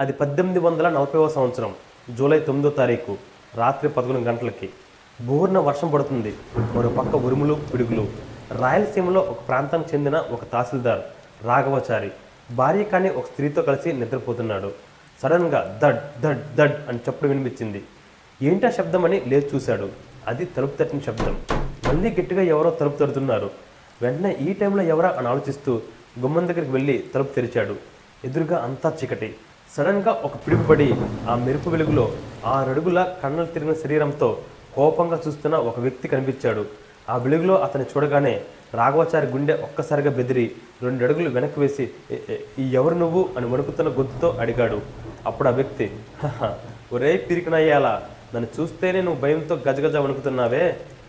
అది పద్దెనిమిది వందల నలభైవ సంవత్సరం జూలై తొమ్మిదో తారీఖు రాత్రి పదకొండు గంటలకి. బోర్న వర్షం పడుతుంది. మరో పక్క ఉరుములు పిడుగులు. రాయలసీమలో ఒక ప్రాంతానికి చెందిన ఒక తహసీల్దార్ రాఘవచారి భార్య కానీ ఒక స్త్రీతో కలిసి నిద్రపోతున్నాడు. సడన్గా దడ్ దడ్ దడ్ అని చప్పుడు వినిపించింది. ఏంటా శబ్దం అని లేచి చూశాడు. అది తలుపు తట్టిన శబ్దం. మళ్ళీ గట్టిగా ఎవరో తలుపు తడుతున్నారు. వెంటనే ఈ టైంలో ఎవరా అని ఆలోచిస్తూ గుమ్మం దగ్గరికి వెళ్ళి తలుపు తెరిచాడు. ఎదురుగా అంతా చీకటి. సడన్గా ఒక పిడుగుపడి ఆ మెరుపు వెలుగులో ఆరడుగుల కన్నులు తిరిగిన శరీరంతో కోపంగా చూస్తున్న ఒక వ్యక్తి కనిపించాడు. ఆ వెలుగులో అతన్ని చూడగానే రాఘవాచారి గుండె ఒక్కసారిగా బెదిరి రెండు అడుగులు వెనక్కి వేసి ఎవరు నువ్వు? అని వణుకుతున్న గొంతుతో అడిగాడు. అప్పుడు ఆ వ్యక్తి ఒరే పిరికినయ్యాలా నన్ను చూస్తేనే నువ్వు భయంతో గజగజ వణుకుతున్నావే.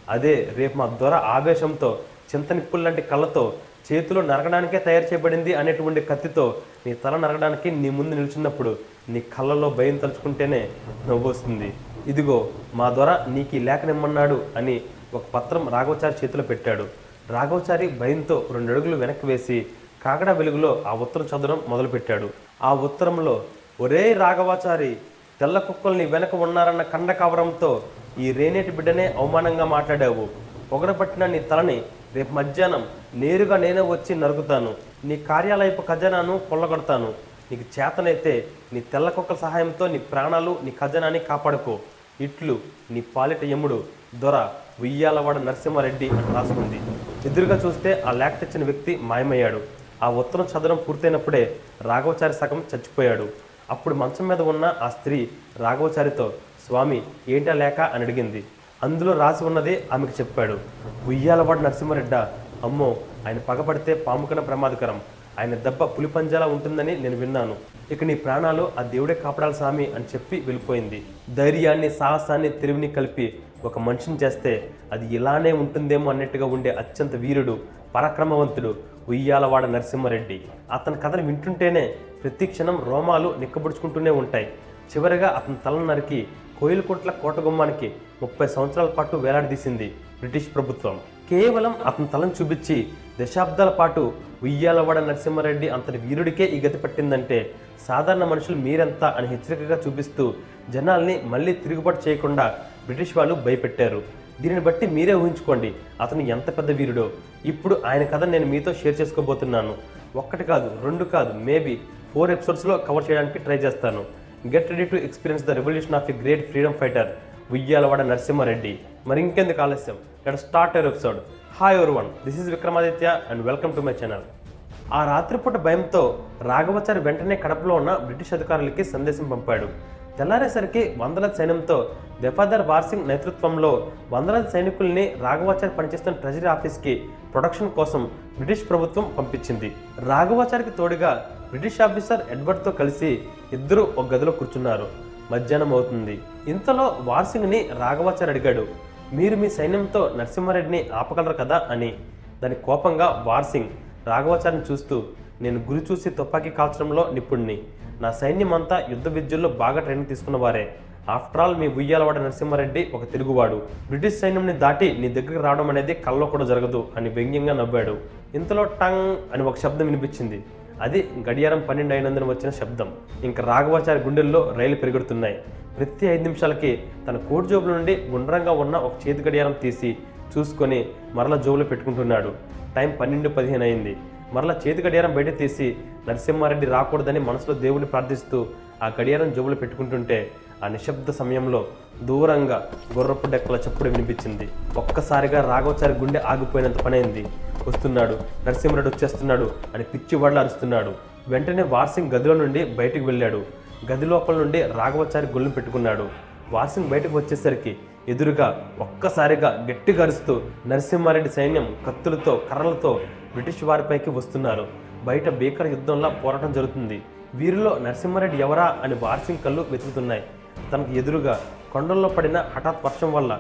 అదే రేపు మా దొర ఆవేశంతో చింతనిప్పులు లాంటి కళ్ళతో చేతిలో నరకడానికే తయారు చేయబడింది అనేటువంటి కత్తితో నీ తల నరగడానికి నీ ముందు నిలిచినప్పుడు నీ కళ్ళలో భయం తలుచుకుంటేనే నవ్వు వస్తుంది. ఇదిగో మా ద్వారా నీకు ఈ అని ఒక పత్రం రాఘవచారి చేతిలో పెట్టాడు. రాఘవచారి భయంతో రెండు అడుగులు వెనక్కి వేసి కాకడ వెలుగులో ఆ ఉత్తరం చదవడం మొదలుపెట్టాడు. ఆ ఉత్తరంలో ఒరే రాఘవాచారి తెల్ల కుక్కల్ని వెనక ఉన్నారన్న కండ కవరంతో ఈ రేనేటి బిడ్డనే అవమానంగా మాట్లాడావు. పొగరపట్టిన నీ తలని రేపు మధ్యాహ్నం నేరుగా నేనే వచ్చి నరుకుతాను. నీ కార్యాలయపు ఖజానాను కొల్లగొడతాను. నీకు చేతనైతే నీ తెల్ల కుక్కల సహాయంతో నీ ప్రాణాలు నీ ఖజానాన్ని కాపాడుకో. ఇట్లు నీ పాలిట యముడు దొర ఉయ్యాలవాడ నరసింహారెడ్డి అని రాసుకుంది. ఎదురుగా చూస్తే ఆ లేఖ తెచ్చిన వ్యక్తి మాయమయ్యాడు. ఆ ఉత్తరం చదవడం పూర్తయినప్పుడే రాఘవచారి సగం చచ్చిపోయాడు. అప్పుడు మంచం మీద ఉన్న ఆ స్త్రీ రాఘవచారితో స్వామి ఏంటా లేక అని అడిగింది. అందులో రాసి ఉన్నది ఆమెకు చెప్పాడు. ఉయ్యాలవాడ నరసింహరెడ్డ. అమ్మో ఆయన పగపడితే పాముకన ప్రమాదకరం. ఆయన దెబ్బ పులిపంజాలా ఉంటుందని నేను విన్నాను. ఇక నీ ప్రాణాలు ఆ దేవుడే కాపాడాలి స్వామి అని చెప్పి వెళ్ళిపోయింది. ధైర్యాన్ని సాహసాన్ని తెలివిని కలిపి ఒక మనిషిని చేస్తే అది ఇలానే ఉంటుందేమో అన్నట్టుగా ఉండే అత్యంత వీరుడు పరాక్రమవంతుడు ఉయ్యాలవాడ నరసింహారెడ్డి. అతని కథను వింటుంటేనే ప్రతి క్షణం రోమాలు నిక్కబుడుచుకుంటూనే ఉంటాయి. చివరిగా అతని తలను నరికి కోయిలకుంట్ల కోటగుమ్మానికి ముప్పై సంవత్సరాల పాటు వేలాడదీసింది బ్రిటిష్ ప్రభుత్వం. కేవలం అతని తలను చూపించి దశాబ్దాల పాటు ఉయ్యాలవాడ నరసింహారెడ్డి అంతటి వీరుడికే ఈ గతి పట్టిందంటే సాధారణ మనుషులు మీరెంత అని హెచ్చరికగా చూపిస్తూ జనాల్ని మళ్ళీ తిరుగుబాటు చేయకుండా బ్రిటిష్ వాళ్ళు భయపెట్టారు. దీనిని బట్టి మీరే ఊహించుకోండి అతను ఎంత పెద్ద వీరుడో. ఇప్పుడు ఆయన కథ నేను మీతో షేర్ చేసుకోబోతున్నాను. ఒక్కటి కాదు రెండు కాదు మేబీ ఫోర్ ఎపిసోడ్స్లో కవర్ చేయడానికి ట్రై చేస్తాను. Get ready to experience the revolution of a great freedom fighter Uyyalavada Narasimha Reddy మరి ఇంకెందుకు ఆలస్యం? Let start our episode hi everyone this is Vikramaditya and welcome to my channel ఆ రాత్రిపూట భయంతో రాఘవచారి వెంటనే కడపలో ఉన్న బ్రిటిష్ అధికారులకి సందేశం పంపాడు. తెల్లారేసరికి వందల సైన్యంతో దఫాదార్ వార్సింగ్ నేతృత్వంలో వందలాది సైనికుల్ని రాఘవాచారి పనిచేస్తున్న ట్రెజరీ ఆఫీస్కి ప్రొడక్షన్ కోసం బ్రిటిష్ ప్రభుత్వం పంపించింది. రాఘవాచారికి తోడుగా బ్రిటిష్ ఆఫీసర్ ఎడ్వర్డ్తో కలిసి ఇద్దరు ఒక గదిలో కూర్చున్నారు. మధ్యాహ్నం అవుతుంది. ఇంతలో వార్సింగ్ని రాఘవాచారి అడిగాడు మీరు మీ సైన్యంతో నరసింహారెడ్డిని ఆపగలరు కదా? అని. దాని కోపంగా వార్సింగ్ రాఘవాచారిని చూస్తూ నేను గురి చూసి తుపాకీ కాల్చడంలో నిపుణ్ణి నా సైన్యం అంతా యుద్ధ విద్యల్లో బాగా ట్రైనింగ్ తీసుకున్న వారే ఆఫ్టర్ ఆల్ మీ ఉయ్యాలవాడ నరసింహారెడ్డి ఒక తిరుగువాడు బ్రిటిష్ సైన్యంని దాటి నీ దగ్గరికి రావడం అనేది కల్లో కూడా జరగదు అని వ్యంగ్యంగా నవ్వాడు. ఇంతలో టంగ్ అని ఒక శబ్దం వినిపించింది. అది గడియారం పన్నెండు అయినందున వచ్చిన శబ్దం. ఇంకా రాఘవాచారి గుండెల్లో రైలు పెరుగుతున్నాయి ప్రతి ఐదు నిమిషాలకి తన కోట్ జోబుల నుండి గుండ్రంగా ఉన్న ఒక చేతి గడియారం తీసి చూసుకొని మరల జోబులో పెట్టుకుంటున్నాడు. టైం పన్నెండు పదిహేను అయింది. మరలా చేతి గడియారం బయట తీసి నరసింహారెడ్డి రాకూడదని మనసులో దేవుని ప్రార్థిస్తూ ఆ గడియారం జోబులో పెట్టుకుంటుంటే ఆ నిశ్శబ్ద సమయంలో దూరంగా గుర్రపు డెక్కల చప్పుడు వినిపించింది. ఒక్కసారిగా రాఘవచారి గుండె ఆగిపోయినంత పనైంది. వస్తున్నాడు నరసింహారెడ్డి వచ్చేస్తున్నాడు అని పిచ్చి వడలు అరుస్తున్నాడు. వెంటనే వార్సింగ్ గదిలో నుండి బయటకు వెళ్ళాడు. గది లోపల నుండి రాఘవచారి గుళ్ళు పెట్టుకున్నాడు. వార్సింగ్ బయటకు వచ్చేసరికి ఎదురుగా ఒక్కసారిగా గట్టి కరుస్తూ నరసింహారెడ్డి సైన్యం కత్తులతో కర్రలతో బ్రిటిష్ వారిపైకి వస్తున్నారు. బయట భీకర యుద్ధంలా పోరాటం జరుగుతుంది. వీరిలో నరసింహారెడ్డి ఎవరా అని వార్సింగ్ కళ్ళు వెతుకుతున్నాయి. తనకు ఎదురుగా కొండల్లో పడిన హఠాత్ వర్షం వల్ల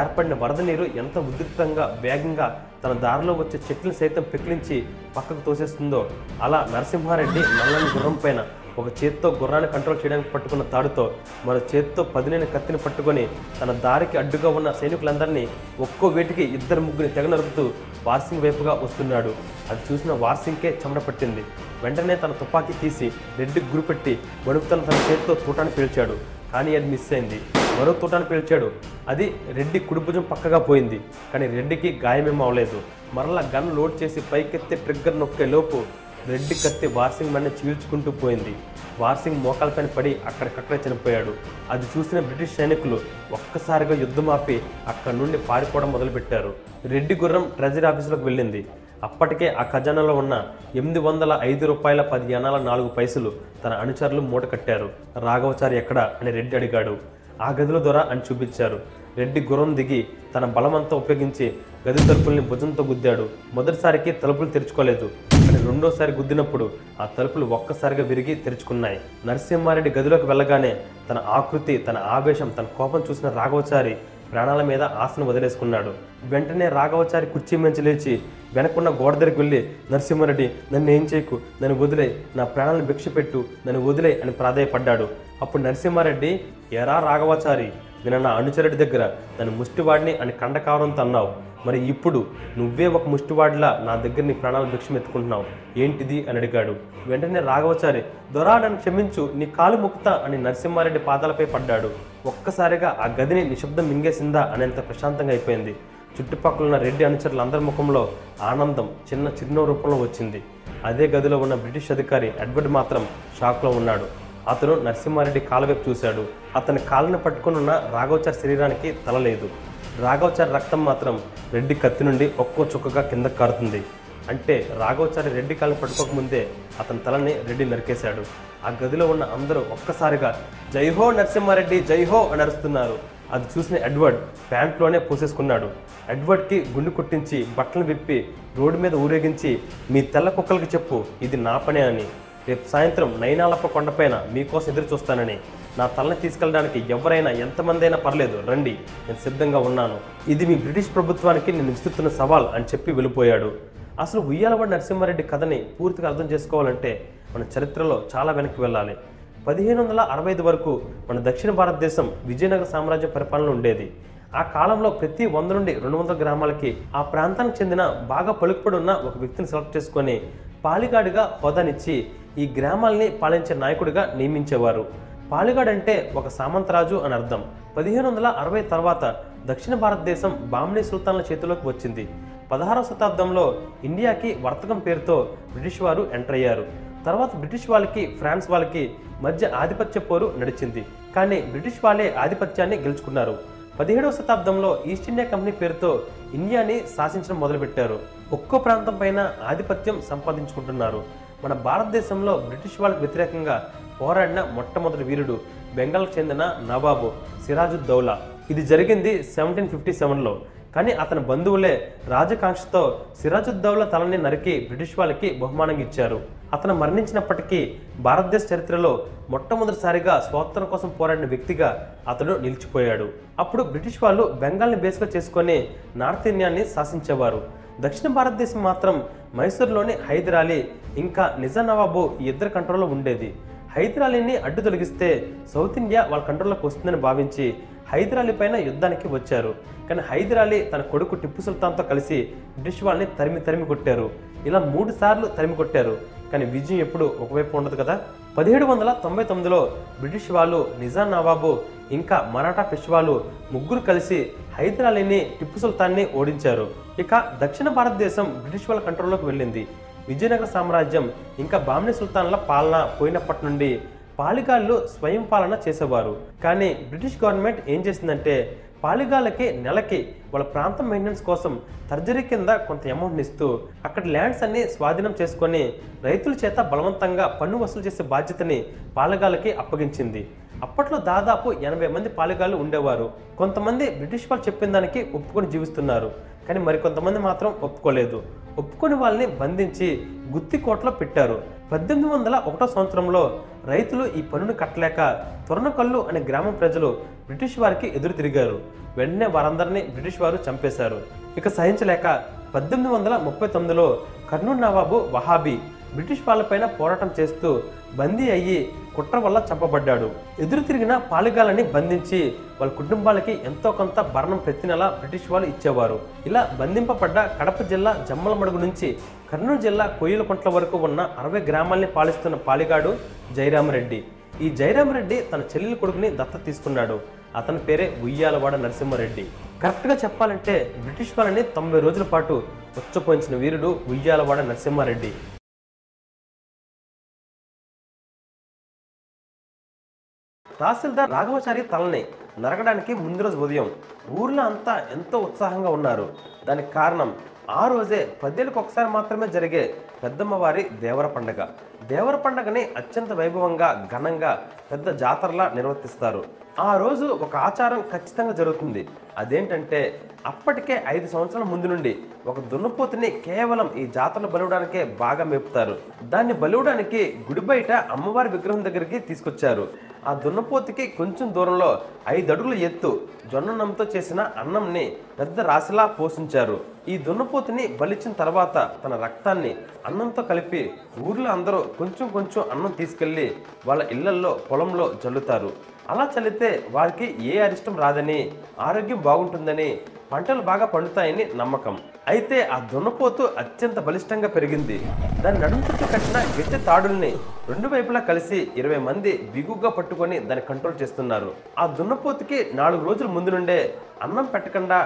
ఏర్పడిన వరద నీరు ఎంత ఉద్రిక్తంగా వేగంగా తన దారిలో వచ్చే చెట్లను సైతం పెకిలించి పక్కకు తోసేస్తుందో అలా నరసింహారెడ్డి నల్లని గుర్రం పైన ఒక చేత్తో గుర్రాన్ని కంట్రోల్ చేయడానికి పట్టుకున్న తాడుతో మరో చేత్తో పదినైన కత్తిని పట్టుకొని తన దారికి అడ్డుగా ఉన్న సైనికులందరినీ ఒక్కో వేటికి ఇద్దరు ముగ్గురిని తెగ నరుకుతూ వార్సింగ్ వైపుగా వస్తున్నాడు. అది చూసిన వార్సింగ్కే చెమట పట్టింది. వెంటనే తన తుపాకీ తీసి రెడ్డికి గురిపెట్టి వణుకుతున్న తన చేతితో తూటాన్ని పీల్చాడు. కానీ అది మిస్ అయింది. మరో తూటాన్ని పీల్చాడు. అది రెడ్డి కుడిభుజం పక్కగా పోయింది. కానీ రెడ్డికి గాయమేం అవ్వలేదు మరలా గన్ లోడ్ చేసి పైకెత్తి ట్రిగ్గర్ నొక్కే లోపు రెడ్డి కత్తి వార్సింగ్ మన్ని చీల్చుకుంటూ పోయింది. వార్సింగ్ మోకాలపైన పడి అక్కడికక్కడే చనిపోయాడు. అది చూసిన బ్రిటిష్ సైనికులు ఒక్కసారిగా యుద్ధం ఆపి అక్కడి నుండి పారిపోవడం మొదలుపెట్టారు. రెడ్డి గుర్రం ట్రెజరీ ఆఫీసులోకి వెళ్ళింది. అప్పటికే ఆ ఖజానాలో ఉన్న ఎనిమిది వందల ఐదు రూపాయల పది అనాల నాలుగు పైసలు తన అనుచరులు మూట కట్టారు. రాఘవచారి ఎక్కడ అని రెడ్డి అడిగాడు. ఆ గదిలో దొర అని చూపించారు. రెడ్డి గుర్రం దిగి తన బలమంతా ఉపయోగించి గది తలుపుల్ని భుజంతో గుద్దాడు. మొదటిసారికి తలుపులు తెరుచుకోలేదు. రెండోసారి గుద్దినప్పుడు ఆ తలుపులు ఒక్కసారిగా విరిగి తెరుచుకున్నాయి. నరసింహారెడ్డి గదిలోకి వెళ్ళగానే తన ఆకృతి తన ఆవేశం తన కోపం చూసిన రాఘవచారి ప్రాణాల మీద ఆశను వదిలేసుకున్నాడు. వెంటనే రాఘవచారి కుర్చీ మంచి లేచి వెనకున్న గోడ దగ్గరికి వెళ్ళి నరసింహారెడ్డి నన్ను ఏం చేయకు? నన్ను వదిలే. నా ప్రాణాలను భిక్ష పెట్టు. నన్ను వదిలే అని ప్రాధాయపడ్డాడు. అప్పుడు నరసింహారెడ్డి ఎరా రాఘవాచారి నేను నా అనుచరుడి దగ్గర నన్ను ముష్టివాడిని అని కండకావరంతో అన్నావు. మరి ఇప్పుడు నువ్వే ఒక ముష్టివాడిలా నా దగ్గర నీ ప్రాణాలు భిక్షం ఎత్తుకుంటున్నావు ఏంటిది? అని అడిగాడు. వెంటనే రాఘవచారి దొరా నన్ను క్షమించు నీ కాలు ముక్తా అని నరసింహారెడ్డి పాదాలపై పడ్డాడు. ఒక్కసారిగా ఆ గదిని నిశ్శబ్దం మింగేసిందా అనేంత ప్రశాంతంగా అయిపోయింది. చుట్టుపక్కల ఉన్న రెడ్డి అనుచరులందరి ముఖంలో ఆనందం చిన్న చిరునవ్వు రూపంలో వచ్చింది. అదే గదిలో ఉన్న బ్రిటిష్ అధికారి ఎడ్వర్డ్ మాత్రం షాక్లో ఉన్నాడు. అతను నరసింహారెడ్డి కాలువైపు చూశాడు. అతని కాళ్ళని పట్టుకుని ఉన్న రాఘవచారి శరీరానికి తలలేదు రాఘవచారి రక్తం మాత్రం రెడ్డి కత్తి నుండి ఒక్కో చుక్కగా కింద కారుతుంది. అంటే రాఘవచారి రెడ్డి కాళ్ళని పట్టుకోకముందే అతని తలని రెడ్డి నరికేశాడు. ఆ గదిలో ఉన్న అందరూ ఒక్కసారిగా జైహో నరసింహారెడ్డి జైహో అని అరుస్తున్నారు అది చూసిన ఎడ్వర్డ్ ప్యాంట్లోనే పోసేసుకున్నాడు. ఎడ్వర్డ్కి గుండు కొట్టించి బట్టలు విప్పి రోడ్డు మీద ఊరేగించి మీ తెల్ల కుక్కలకి చెప్పు ఇది నా పనే అని రేపు సాయంత్రం నైనాలప్ప కొండపైన మీకోసం ఎదురు చూస్తానని నా తలని తీసుకెళ్ళడానికి ఎవరైనా ఎంతమంది అయినా పర్లేదు రండి నేను సిద్ధంగా ఉన్నాను. ఇది మీ బ్రిటిష్ ప్రభుత్వానికి నేను విస్తున్న సవాల్ అని చెప్పి వెళ్ళిపోయాడు. అసలు ఉయ్యాలవాడ నరసింహారెడ్డి కథని పూర్తిగా అర్థం చేసుకోవాలంటే మన చరిత్రలో చాలా వెనక్కి వెళ్ళాలి. పదిహేను వందల అరవై ఐదు వరకు మన దక్షిణ భారతదేశం విజయనగర సామ్రాజ్య పరిపాలన ఉండేది. ఆ కాలంలో ప్రతి వంద నుండి రెండు వందల గ్రామాలకి ఆ ప్రాంతానికి చెందిన బాగా పలుకుపడి ఉన్న ఒక వ్యక్తిని సెలెక్ట్ చేసుకొని పాలిగాడిగా హోదానిచ్చి ఈ గ్రామాల్ని పాలించే నాయకుడిగా నియమించేవారు. పాలిగాడ్ అంటే ఒక సామంతరాజు అని అర్థం. పదిహేను వందల అరవై తర్వాత దక్షిణ భారతదేశం బామ్నీ సుల్తాన్ల చేతిలోకి వచ్చింది. పదహారవ శతాబ్దంలో ఇండియాకి వర్తకం పేరుతో బ్రిటిష్ వారు ఎంటర్ అయ్యారు. తర్వాత బ్రిటిష్ వాళ్ళకి ఫ్రాన్స్ వాళ్ళకి మధ్య ఆధిపత్య పోరు నడిచింది. కానీ బ్రిటిష్ వాళ్ళే ఆధిపత్యాన్ని గెలుచుకున్నారు. పదిహేడవ శతాబ్దంలో ఈస్ట్ ఇండియా కంపెనీ పేరుతో ఇండియాని శాసించడం మొదలుపెట్టారు. ఒక్కో ప్రాంతం పైన ఆధిపత్యం సంపాదించుకుంటున్నారు. మన భారతదేశంలో బ్రిటిష్ వాళ్ళకి వ్యతిరేకంగా పోరాడిన మొట్టమొదటి వీరుడు బెంగాల్కు చెందిన నవాబు సిరాజుద్దౌలా ఇది జరిగింది సెవెంటీన్ ఫిఫ్టీ సెవెన్లో. కానీ అతని బంధువులే రాజకాంక్షతో సిరాజుద్దౌలా తలని నరికి బ్రిటిష్ వాళ్ళకి బహుమానంగా ఇచ్చారు. అతను మరణించినప్పటికీ భారతదేశ చరిత్రలో మొట్టమొదటిసారిగా స్వాతంత్రం కోసం పోరాడిన వ్యక్తిగా అతడు నిలిచిపోయాడు. అప్పుడు బ్రిటిష్ వాళ్ళు బెంగాల్ని బేస్గా చేసుకొని నార్త్ ఇండియాని శాసించేవారు. దక్షిణ భారతదేశం మాత్రం మైసూర్లోని హైదర్ అలీ ఇంకా నిజాం నవాబు ఈ ఇద్దరు కంట్రోల్లో ఉండేది. హైదరాలీని అడ్డు తొలగిస్తే సౌత్ ఇండియా వాళ్ళ కంట్రోల్లోకి వస్తుందని భావించి హైదరాలీ పైన యుద్ధానికి వచ్చారు. కానీ హైదర్ అలీ తన కొడుకు టిప్పు సుల్తాన్తో కలిసి బ్రిటిష్ వాళ్ళని తరిమి తరిమి కొట్టారు. ఇలా మూడు సార్లు తరిమి కొట్టారు. కానీ విజయం ఎప్పుడు ఒకవైపు ఉండదు కదా? పదిహేడు వందల తొంభై తొమ్మిదిలో బ్రిటిష్ వాళ్ళు నిజాం నవాబు ఇంకా మరాఠా పెష్వాలు ముగ్గురు కలిసి హైదర్ అలీని టిప్పు సుల్తాన్ని ఓడించారు. ఇక దక్షిణ భారతదేశం బ్రిటిష్ వాళ్ళ కంట్రోల్లోకి వెళ్ళింది. విజయనగర సామ్రాజ్యం ఇంకా బామ్ని సుల్తాన్ల పాలన పోయినప్పటి నుండి పాలిగాళ్ళు స్వయం పాలన చేసేవారు. కానీ బ్రిటిష్ గవర్నమెంట్ ఏం చేసిందంటే పాలిగాళ్ళకి నెలకి వాళ్ళ ప్రాంతం మెయింటెనెన్స్ కోసం తర్జరీ కింద కొంత అమౌంట్ని ఇస్తూ అక్కడ ల్యాండ్స్ అన్ని స్వాధీనం చేసుకొని రైతుల చేత బలవంతంగా పన్ను వసూలు చేసే బాధ్యతని పాలగాళ్ళకి అప్పగించింది. అప్పట్లో దాదాపు ఎనభై మంది పాలెగాళ్ళు ఉండేవారు. కొంతమంది బ్రిటిష్ వాళ్ళు చెప్పిన దానికి ఒప్పుకొని జీవిస్తున్నారు. కానీ మరికొంతమంది మాత్రం ఒప్పుకోలేదు. ఒప్పుకొని వాళ్ళని బంధించి గుత్తికోటలో పెట్టారు. పద్దెనిమిది వందల ఒకటో సంవత్సరంలో రైతులు ఈ పన్నును కట్టలేక తొరణకల్లు అనే గ్రామ ప్రజలు బ్రిటిష్ వారికి ఎదురు తిరిగారు. వెంటనే వారందరినీ బ్రిటిష్ వారు చంపేశారు. ఇక సహించలేక పద్దెనిమిది వందల ముప్పై తొమ్మిదిలో కర్నూలు నవాబు వహాబీ బ్రిటిష్ వాళ్ళపైన పోరాటం చేస్తూ బందీ అయ్యి కుట్ర వల్ల చంపబడ్డాడు. ఎదురు తిరిగిన పాలిగాలని బంధించి వాళ్ళ కుటుంబాలకి ఎంతో కొంత భరణం ప్రతి నెల బ్రిటిష్ వాళ్ళు ఇచ్చేవారు. ఇలా బంధింపబడ్డ కడప జిల్లా జమ్మలమడుగు నుంచి కర్నూలు జిల్లా కొయ్యలకుంట్ల వరకు ఉన్న అరవై గ్రామాల్ని పాలిస్తున్న పాలిగాడు జయరామరెడ్డి. ఈ జయరామరెడ్డి తన చెల్లెలి కొడుకుని దత్త తీసుకున్నాడు. అతని పేరే ఉయ్యాలవాడ నరసింహారెడ్డి. కరెక్ట్గా చెప్పాలంటే బ్రిటిష్ వాళ్ళని తొంభై రోజుల పాటు ఉచ్చపోయించిన వీరుడు ఉయ్యాలవాడ నరసింహారెడ్డి. తహసీల్దార్ రాఘవచారి తలని నరకడానికి ముందు రోజు ఉదయం ఊర్లో అంతా ఎంతో ఉత్సాహంగా ఉన్నారు. దానికి కారణం ఆ రోజే పదేళ్ళకి ఒకసారి మాత్రమే జరిగే పెద్దమ్మవారి దేవర పండగ. దేవర పండగని అత్యంత వైభవంగా ఘనంగా పెద్ద జాతరలా నిర్వర్తిస్తారు. ఆ రోజు ఒక ఆచారం ఖచ్చితంగా జరుగుతుంది. అదేంటంటే అప్పటికే ఐదు సంవత్సరాల ముందు నుండి ఒక దున్నపోతుని కేవలం ఈ జాతరలు బలివడానికే బాగా మేపుతారు. దాన్ని బలివడానికి గుడి బయట అమ్మవారి విగ్రహం దగ్గరికి తీసుకొచ్చారు. ఆ దున్నపోతుకి కొంచెం దూరంలో ఐదు అడుగుల ఎత్తు జొన్నన్నంతో చేసిన అన్నంని పెద్ద రాశిలా పోషించారు. ఈ దున్నపోతుని బలిచ్చిన తర్వాత తన రక్తాన్ని అన్నంతో కలిపి ఊర్లో అందరూ కొంచెం కొంచెం అన్నం తీసుకెళ్ళి వాళ్ళ ఇళ్ళల్లో పొలంలో జల్లుతారు. అలా చల్లితే వారికి ఏ అరిష్టం రాదని ఆరోగ్యం బాగుంటుందని పంటలు బాగా పండుతాయని నమ్మకం. అయితే ఆ దున్నపోతు అత్యంత బలిష్టంగా పెరిగింది. దాని నడుము చుట్టూ కట్టిన గట్టి తాడుల్ని రెండు వైపులా కలిసి ఇరవై మంది బిగుగా పట్టుకొని దాన్ని కంట్రోల్ చేస్తున్నారు. ఆ దున్నపోతుకి నాలుగు రోజుల ముందు నుండే అన్నం పెట్టకుండా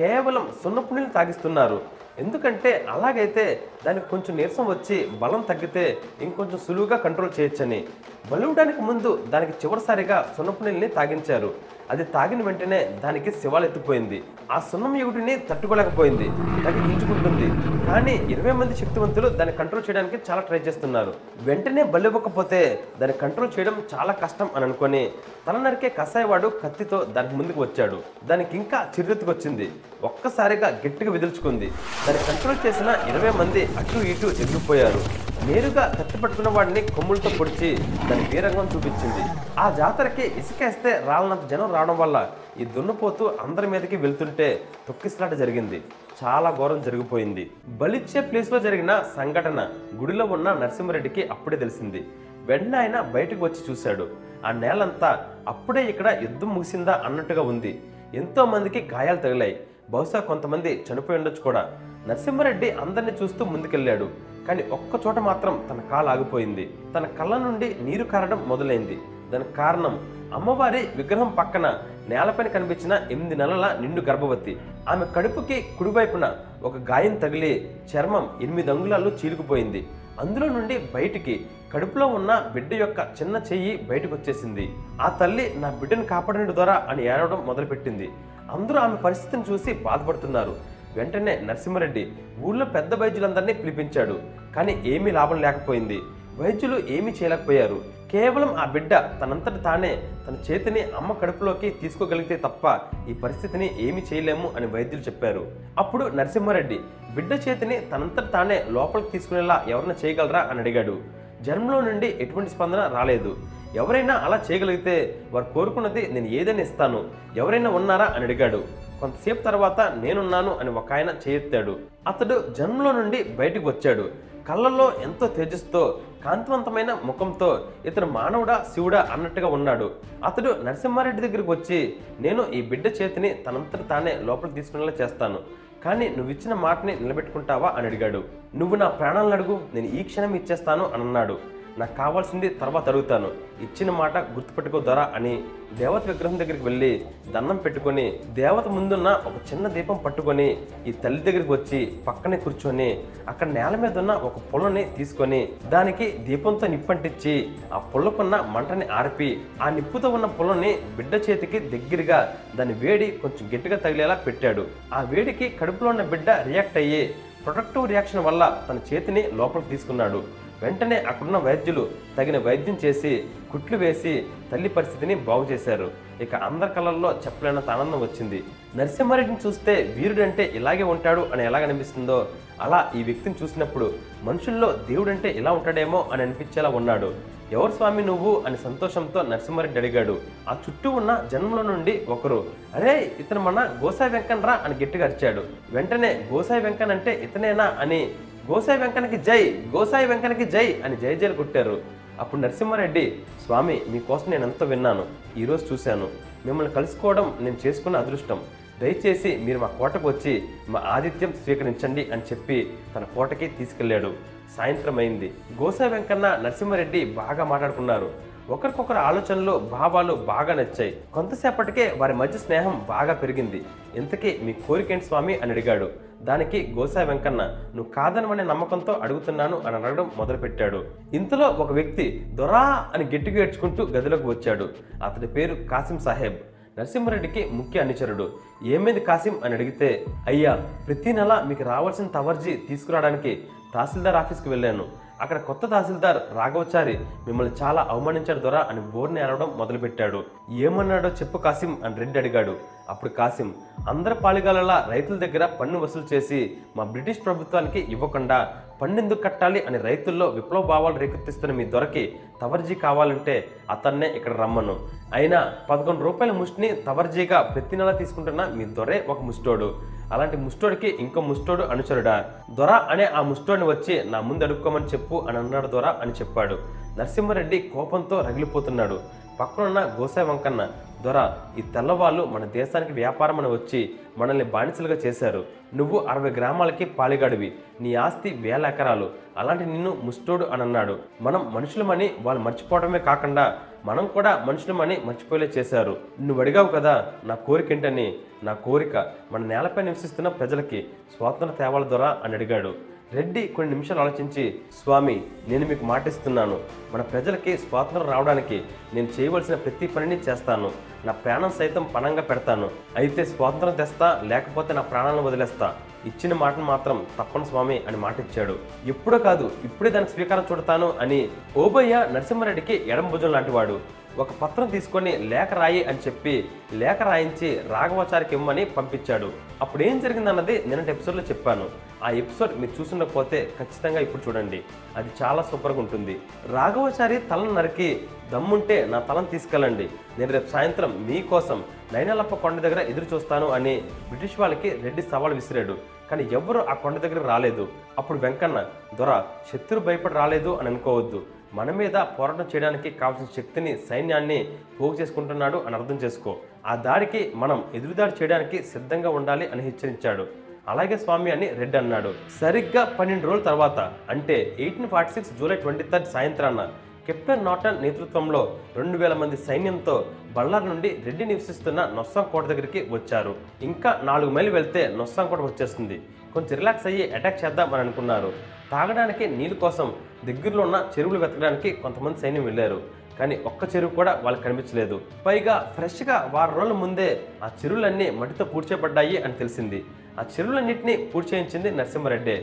కేవలం సున్నపు నీళ్ళు తాగిస్తున్నారు. ఎందుకంటే అలాగైతే దానికి కొంచెం నీరసం వచ్చి బలం తగ్గితే ఇంకొంచెం సులువుగా కంట్రోల్ చేయొచ్చని. బలివడానికి ముందు దానికి చివరిసారిగా సున్నపు నీళ్ళని తాగించారు. అది తాగిన వెంటనే దానికి శివాలు ఎత్తిపోయింది ఆ సున్నం యుగుడిని తట్టుకోలేకపోయింది. దాన్ని గుంజుకుంటుంది కానీ ఇరవై మంది శక్తివంతులు దాన్ని కంట్రోల్ చేయడానికి చాలా ట్రై చేస్తున్నారు. వెంటనే బలివ్వకపోతే దాన్ని కంట్రోల్ చేయడం చాలా కష్టం అని అనుకొని తల నరికే కసాయవాడు కత్తితో దానికి ముందుకు వచ్చాడు. దానికి ఇంకా చిర్రెత్తుకొచ్చింది ఒక్కసారిగా గట్టిగా విదిల్చుకుంది. దాన్ని కంట్రోల్ చేసిన ఇరవై మంది అటు ఇటు ఎగిరిపోయారు. నేరుగా కత్తి పట్టుకున్న వాడిని కొమ్ములతో పొడిచి దాని వీరంగం చూపించింది. ఆ జాతరకి ఇసుకేస్తే రాలనంత జనం రావడం వల్ల ఈ దున్నపోతూ అందరి మీదకి వెళ్తుంటే తొక్కిసలాట జరిగింది. చాలా ఘోరం జరిగిపోయింది. బలిచ్చే ప్లేస్లో జరిగిన సంఘటన గుడిలో ఉన్న నరసింహారెడ్డికి అప్పుడే తెలిసింది. వెంటనే ఆయన బయటకు వచ్చి చూశాడు. ఆ నేలంతా అప్పుడే ఇక్కడ యుద్ధం ముగిసిందా అన్నట్టుగా ఉంది. ఎంతోమందికి గాయాలు తగిలాయి. బహుశా కొంతమంది చనిపోయి ఉండొచ్చు కూడా. నరసింహారెడ్డి అందరిని చూస్తూ ముందుకెళ్ళాడు. కానీ ఒక్క చోట మాత్రం తన కాలు ఆగిపోయింది. తన కళ్ళ నుండి నీరు కారడం మొదలైంది. దానికి కారణం అమ్మవారి విగ్రహం పక్కన నేలపైన కనిపించిన ఎనిమిది నెలల నిండు గర్భవతి. ఆమె కడుపుకి కుడివైపున ఒక గాయం తగిలి చర్మం ఎనిమిది అంగుళాలు చీలుకుపోయింది. అందులో నుండి బయటికి కడుపులో ఉన్న బిడ్డ యొక్క చిన్న చెయ్యి బయటకు వచ్చేసింది ఆ తల్లి నా బిడ్డను కాపాడండి ద్వారా అని ఏడవడం మొదలుపెట్టింది. అందరూ ఆమె పరిస్థితిని చూసి బాధపడుతున్నారు. వెంటనే నరసింహారెడ్డి ఊళ్ళో పెద్ద వైద్యులందరినీ పిలిపించాడు. కానీ ఏమీ లాభం లేకపోయింది. వైద్యులు ఏమీ చేయలేకపోయారు. కేవలం ఆ బిడ్డ తనంతట తానే తన చేతిని అమ్మ కడుపులోకి తీసుకోగలిగితే తప్ప ఈ పరిస్థితిని ఏమీ చేయలేము అని వైద్యులు చెప్పారు. అప్పుడు నరసింహారెడ్డి బిడ్డ చేతిని తనంతట తానే లోపలికి తీసుకునేలా ఎవరైనా చేయగలరా అని అడిగాడు. జన్మలో నుండి ఎటువంటి స్పందన రాలేదు. ఎవరైనా అలా చేయగలిగితే వారు కోరుకున్నది నేను ఏదైనా ఇస్తాను. ఎవరైనా ఉన్నారా అని అడిగాడు. కొంతసేపు తర్వాత నేనున్నాను అని ఒక ఆయన చేయెత్తాడు. అతడు జన్మలో నుండి బయటకు వచ్చాడు. కళ్ళల్లో ఎంతో తేజస్తో కాంతివంతమైన ముఖంతో ఇతను మానవుడా శివుడా అన్నట్టుగా ఉన్నాడు. అతడు నరసింహారెడ్డి దగ్గరికి వచ్చి నేను ఈ బిడ్డ చేతిని తనంతట తానే లోపల తీసుకునేలా చేస్తాను. కానీ నువ్వు ఇచ్చిన మాటని నిలబెట్టుకుంటావా? అని అడిగాడు. నువ్వు నా ప్రాణాలను అడుగు. నేను ఈ క్షణం ఇచ్చేస్తాను అని అన్నాడు. నాకు కావాల్సింది తర్వాత అడుగుతాను. ఇచ్చిన మాట గుర్తుపెట్టుకో దొరా అని దేవత విగ్రహం దగ్గరికి వెళ్ళి దండం పెట్టుకొని దేవత ముందున్న ఒక చిన్న దీపం పట్టుకొని ఈ తల్లి దగ్గరికి వచ్చి పక్కనే కూర్చొని అక్కడ నేల మీద ఉన్న ఒక పుల్లని తీసుకొని దానికి దీపంతో నిప్పంటించి ఆ పుల్లకున్న మంటని ఆర్పి ఆ నిప్పుతో ఉన్న పుల్లని బిడ్డ చేతికి దగ్గరగా దాని వేడి కొంచెం గట్టిగా తగిలేలా పెట్టాడు. ఆ వేడికి కడుపులో ఉన్న బిడ్డ రియాక్ట్ అయ్యి ప్రొటెక్టివ్ రియాక్షన్ వల్ల తన చేతిని లోపలికి తీసుకున్నాడు. వెంటనే అక్కడున్న వైద్యులు తగిన వైద్యం చేసి కుట్లు వేసి తల్లి పరిస్థితిని బాగు చేశారు. ఇక అందరి కళల్లో చెప్పలేనంత ఆనందం వచ్చింది. నరసింహారెడ్డిని చూస్తే వీరుడంటే ఇలాగే ఉంటాడు అని ఎలా అనిపిస్తుందో అలా ఈ వ్యక్తిని చూసినప్పుడు మనుషుల్లో దేవుడంటే ఇలా ఉంటాడేమో అని అనిపించేలా ఉన్నాడు. ఎవరు స్వామి నువ్వు? అని సంతోషంతో నరసింహారెడ్డి అడిగాడు. ఆ చుట్టూ ఉన్న జన్మలో నుండి ఒకరు. అరే ఇతను మన గోసాయి వెంకన్ రా అని గట్టిగా అరిచాడు. వెంటనే గోసాయి వెంకన్ అంటే ఇతనేనా? అని గోసాయి వెంకన్నకి జై గోసాయి వెంకన్నకి జై అని జై జైలు కొట్టారు. అప్పుడు నరసింహారెడ్డి స్వామి మీకోసం నేను ఎంతో విన్నాను. ఈరోజు చూశాను. మిమ్మల్ని కలుసుకోవడం నేను చేసుకున్న అదృష్టం. దయచేసి మీరు మా కోటకు వచ్చి మా ఆతిథ్యం స్వీకరించండి అని చెప్పి తన కోటకి తీసుకెళ్ళాడు సాయంత్రం అయింది. గోసా వెంకన్న నరసింహారెడ్డి బాగా మాట్లాడుకున్నారు. ఒకరికొకరు ఆలోచనలు భావాలు బాగా నచ్చాయి. కొంతసేపటికే వారి మధ్య స్నేహం బాగా పెరిగింది. ఇంతకీ మీ కోరికేంటి స్వామి అని అడిగాడు. దానికి గోసా వెంకన్న నువ్వు కాదనమనే నమ్మకంతో అడుగుతున్నాను అని అడగడం మొదలుపెట్టాడు. ఇంతలో ఒక వ్యక్తి దొరా అని గట్టిగా ఏడ్చుకుంటూ గదిలోకి వచ్చాడు. అతడి పేరు కాసిం సాహెబ్. నరసింహారెడ్డికి ముఖ్య అనుచరుడు. ఏమైంది కాసిం అని అడిగితే అయ్యా ప్రతి నెల మీకు రావాల్సిన తవర్జీ తీసుకురావడానికి తహసీల్దార్ ఆఫీస్కి వెళ్ళాను. అక్కడ కొత్త తహసీల్దార్ రాఘవచారి మిమ్మల్ని చాలా అవమానించాడు దొరా అని బోర్ని అరవడం మొదలుపెట్టాడు. ఏమన్నాడో చెప్పు కాసిం అని రెడ్డి అడిగాడు. అప్పుడు కాసిం అందరి పాలిగాలలా రైతుల దగ్గర పన్ను వసూలు చేసి మా బ్రిటిష్ ప్రభుత్వానికి ఇవ్వకుండా పన్నెందుకు కట్టాలి అని రైతుల్లో విప్లవ భావాలు రేకెత్తిస్తున్న మీ దొరకి తవర్జీ కావాలంటే అతన్నే ఇక్కడ రమ్మను. అయినా పదకొండు రూపాయల ముష్టిని తవర్జీగా ప్రతి నెల తీసుకుంటున్న మీ దొరే ఒక ముష్టోడు. అలాంటి ముష్టోడికి ఇంకో ముష్టోడు అనుచరుడా? దొర అనే ఆ ముష్టోడిని వచ్చి నా ముందు అడుక్కోమని చెప్పు అని అన్నాడు దొర అని చెప్పాడు. నరసింహారెడ్డి కోపంతో రగిలిపోతున్నాడు. పక్కనున్న గోసాయి వంకన్న దొర ఈ తెల్లవాళ్ళు మన దేశానికి వ్యాపారం అని వచ్చి మనల్ని బానిసలుగా చేశారు. నువ్వు అరవై గ్రామాలకి పాలిగాడివి. నీ ఆస్తి వేల ఎకరాలు. అలాంటి నిన్ను ముష్టోడు అని అన్నాడు. మనం మనుషులమని వాళ్ళు మర్చిపోవడమే కాకుండా మనం కూడా మనుషులమని మర్చిపోలే చేశారు. నువ్వు అడిగావు కదా నా కోరిక ఏంటని నా కోరిక మన నేలపై నివసిస్తున్న ప్రజలకి స్వాతంత్ర తేవాల ద్వారా అని అడిగాడు. రెడ్డి కొన్ని నిమిషాలు ఆలోచించి స్వామి నేను మీకు మాటిస్తున్నాను. మన ప్రజలకి స్వాతంత్రం రావడానికి నేను చేయవలసిన ప్రతి పనిని చేస్తాను. నా ప్రాణం సైతం పణంగా పెడతాను. అయితే స్వాతంత్రం తెస్తా లేకపోతే నా ప్రాణాలను వదిలేస్తా. ఇచ్చిన మాటను మాత్రం తప్పని స్వామి అని మాట ఇచ్చాడు ఎప్పుడో కాదు ఇప్పుడే దానికి స్వీకారం చూడతాను అని ఓబయ్య నరసింహారెడ్డికి ఎడం భుజం లాంటివాడు. ఒక పత్రం తీసుకొని లేఖ రాయి అని చెప్పి లేఖ రాయించి రాఘవాచారికి ఇమ్మని పంపించాడు. అప్పుడు ఏం జరిగిందన్నది నిన్నటి ఎపిసోడ్లో చెప్పాను. ఆ ఎపిసోడ్ మీరు చూసినకపోతే ఖచ్చితంగా ఇప్పుడు చూడండి. అది చాలా సూపర్గా ఉంటుంది. రాఘవాచారి తలను నరికి దమ్ముంటే నా తలను తీసుకెళ్ళండి. నేను రేపు సాయంత్రం మీకోసం నైనలప్ప కొండ దగ్గర ఎదురు చూస్తాను అని బ్రిటిష్ వాళ్ళకి రెడ్డి సవాల్ విసిరాడు. కానీ ఎవరు ఆ కొండ దగ్గర రాలేదు. అప్పుడు వెంకన్న దొర శత్రు భయపడి రాలేదు అని అనుకోవద్దు. మన మీద పోరాటం చేయడానికి కావాల్సిన శక్తిని సైన్యాన్ని పోగు చేసుకుంటున్నాడు అని అర్థం చేసుకో. ఆ దాడికి మనం ఎదురుదాడి చేయడానికి సిద్ధంగా ఉండాలి అని హెచ్చరించాడు. అలాగే స్వామి అని రెడ్డి అన్నాడు. సరిగ్గా పన్నెండు రోజుల తర్వాత అంటే eighteen forty six July twenty third సాయంత్రాన captain Norton నేతృత్వంలో రెండు వేల మంది సైన్యంతో బళ్ళార్ నుండి రెడ్డి నివసిస్తున్న నొస్సాం కోట దగ్గరికి వచ్చారు. ఇంకా నాలుగు మైలు వెళ్తే నొస్సాంకోట వచ్చేస్తుంది. కొంచెం రిలాక్స్ అయ్యి అటాక్ చేద్దాం అని అనుకున్నారు. తాగడానికి నీళ్ళ కోసం దగ్గరలో ఉన్న చెరువులు వెతకడానికి కొంతమంది సైన్యం వెళ్ళారు. కానీ ఒక్క చెరువు కూడా వాళ్ళకి కనిపించలేదు. పైగా ఫ్రెష్గా వారం రోజుల ముందే ఆ చెరువులన్నీ మట్టితో పూడ్చేపడ్డాయి అని తెలిసింది. ఆ చెరువులన్నింటినీ పూడ్చేయించింది నరసింహారెడ్డి.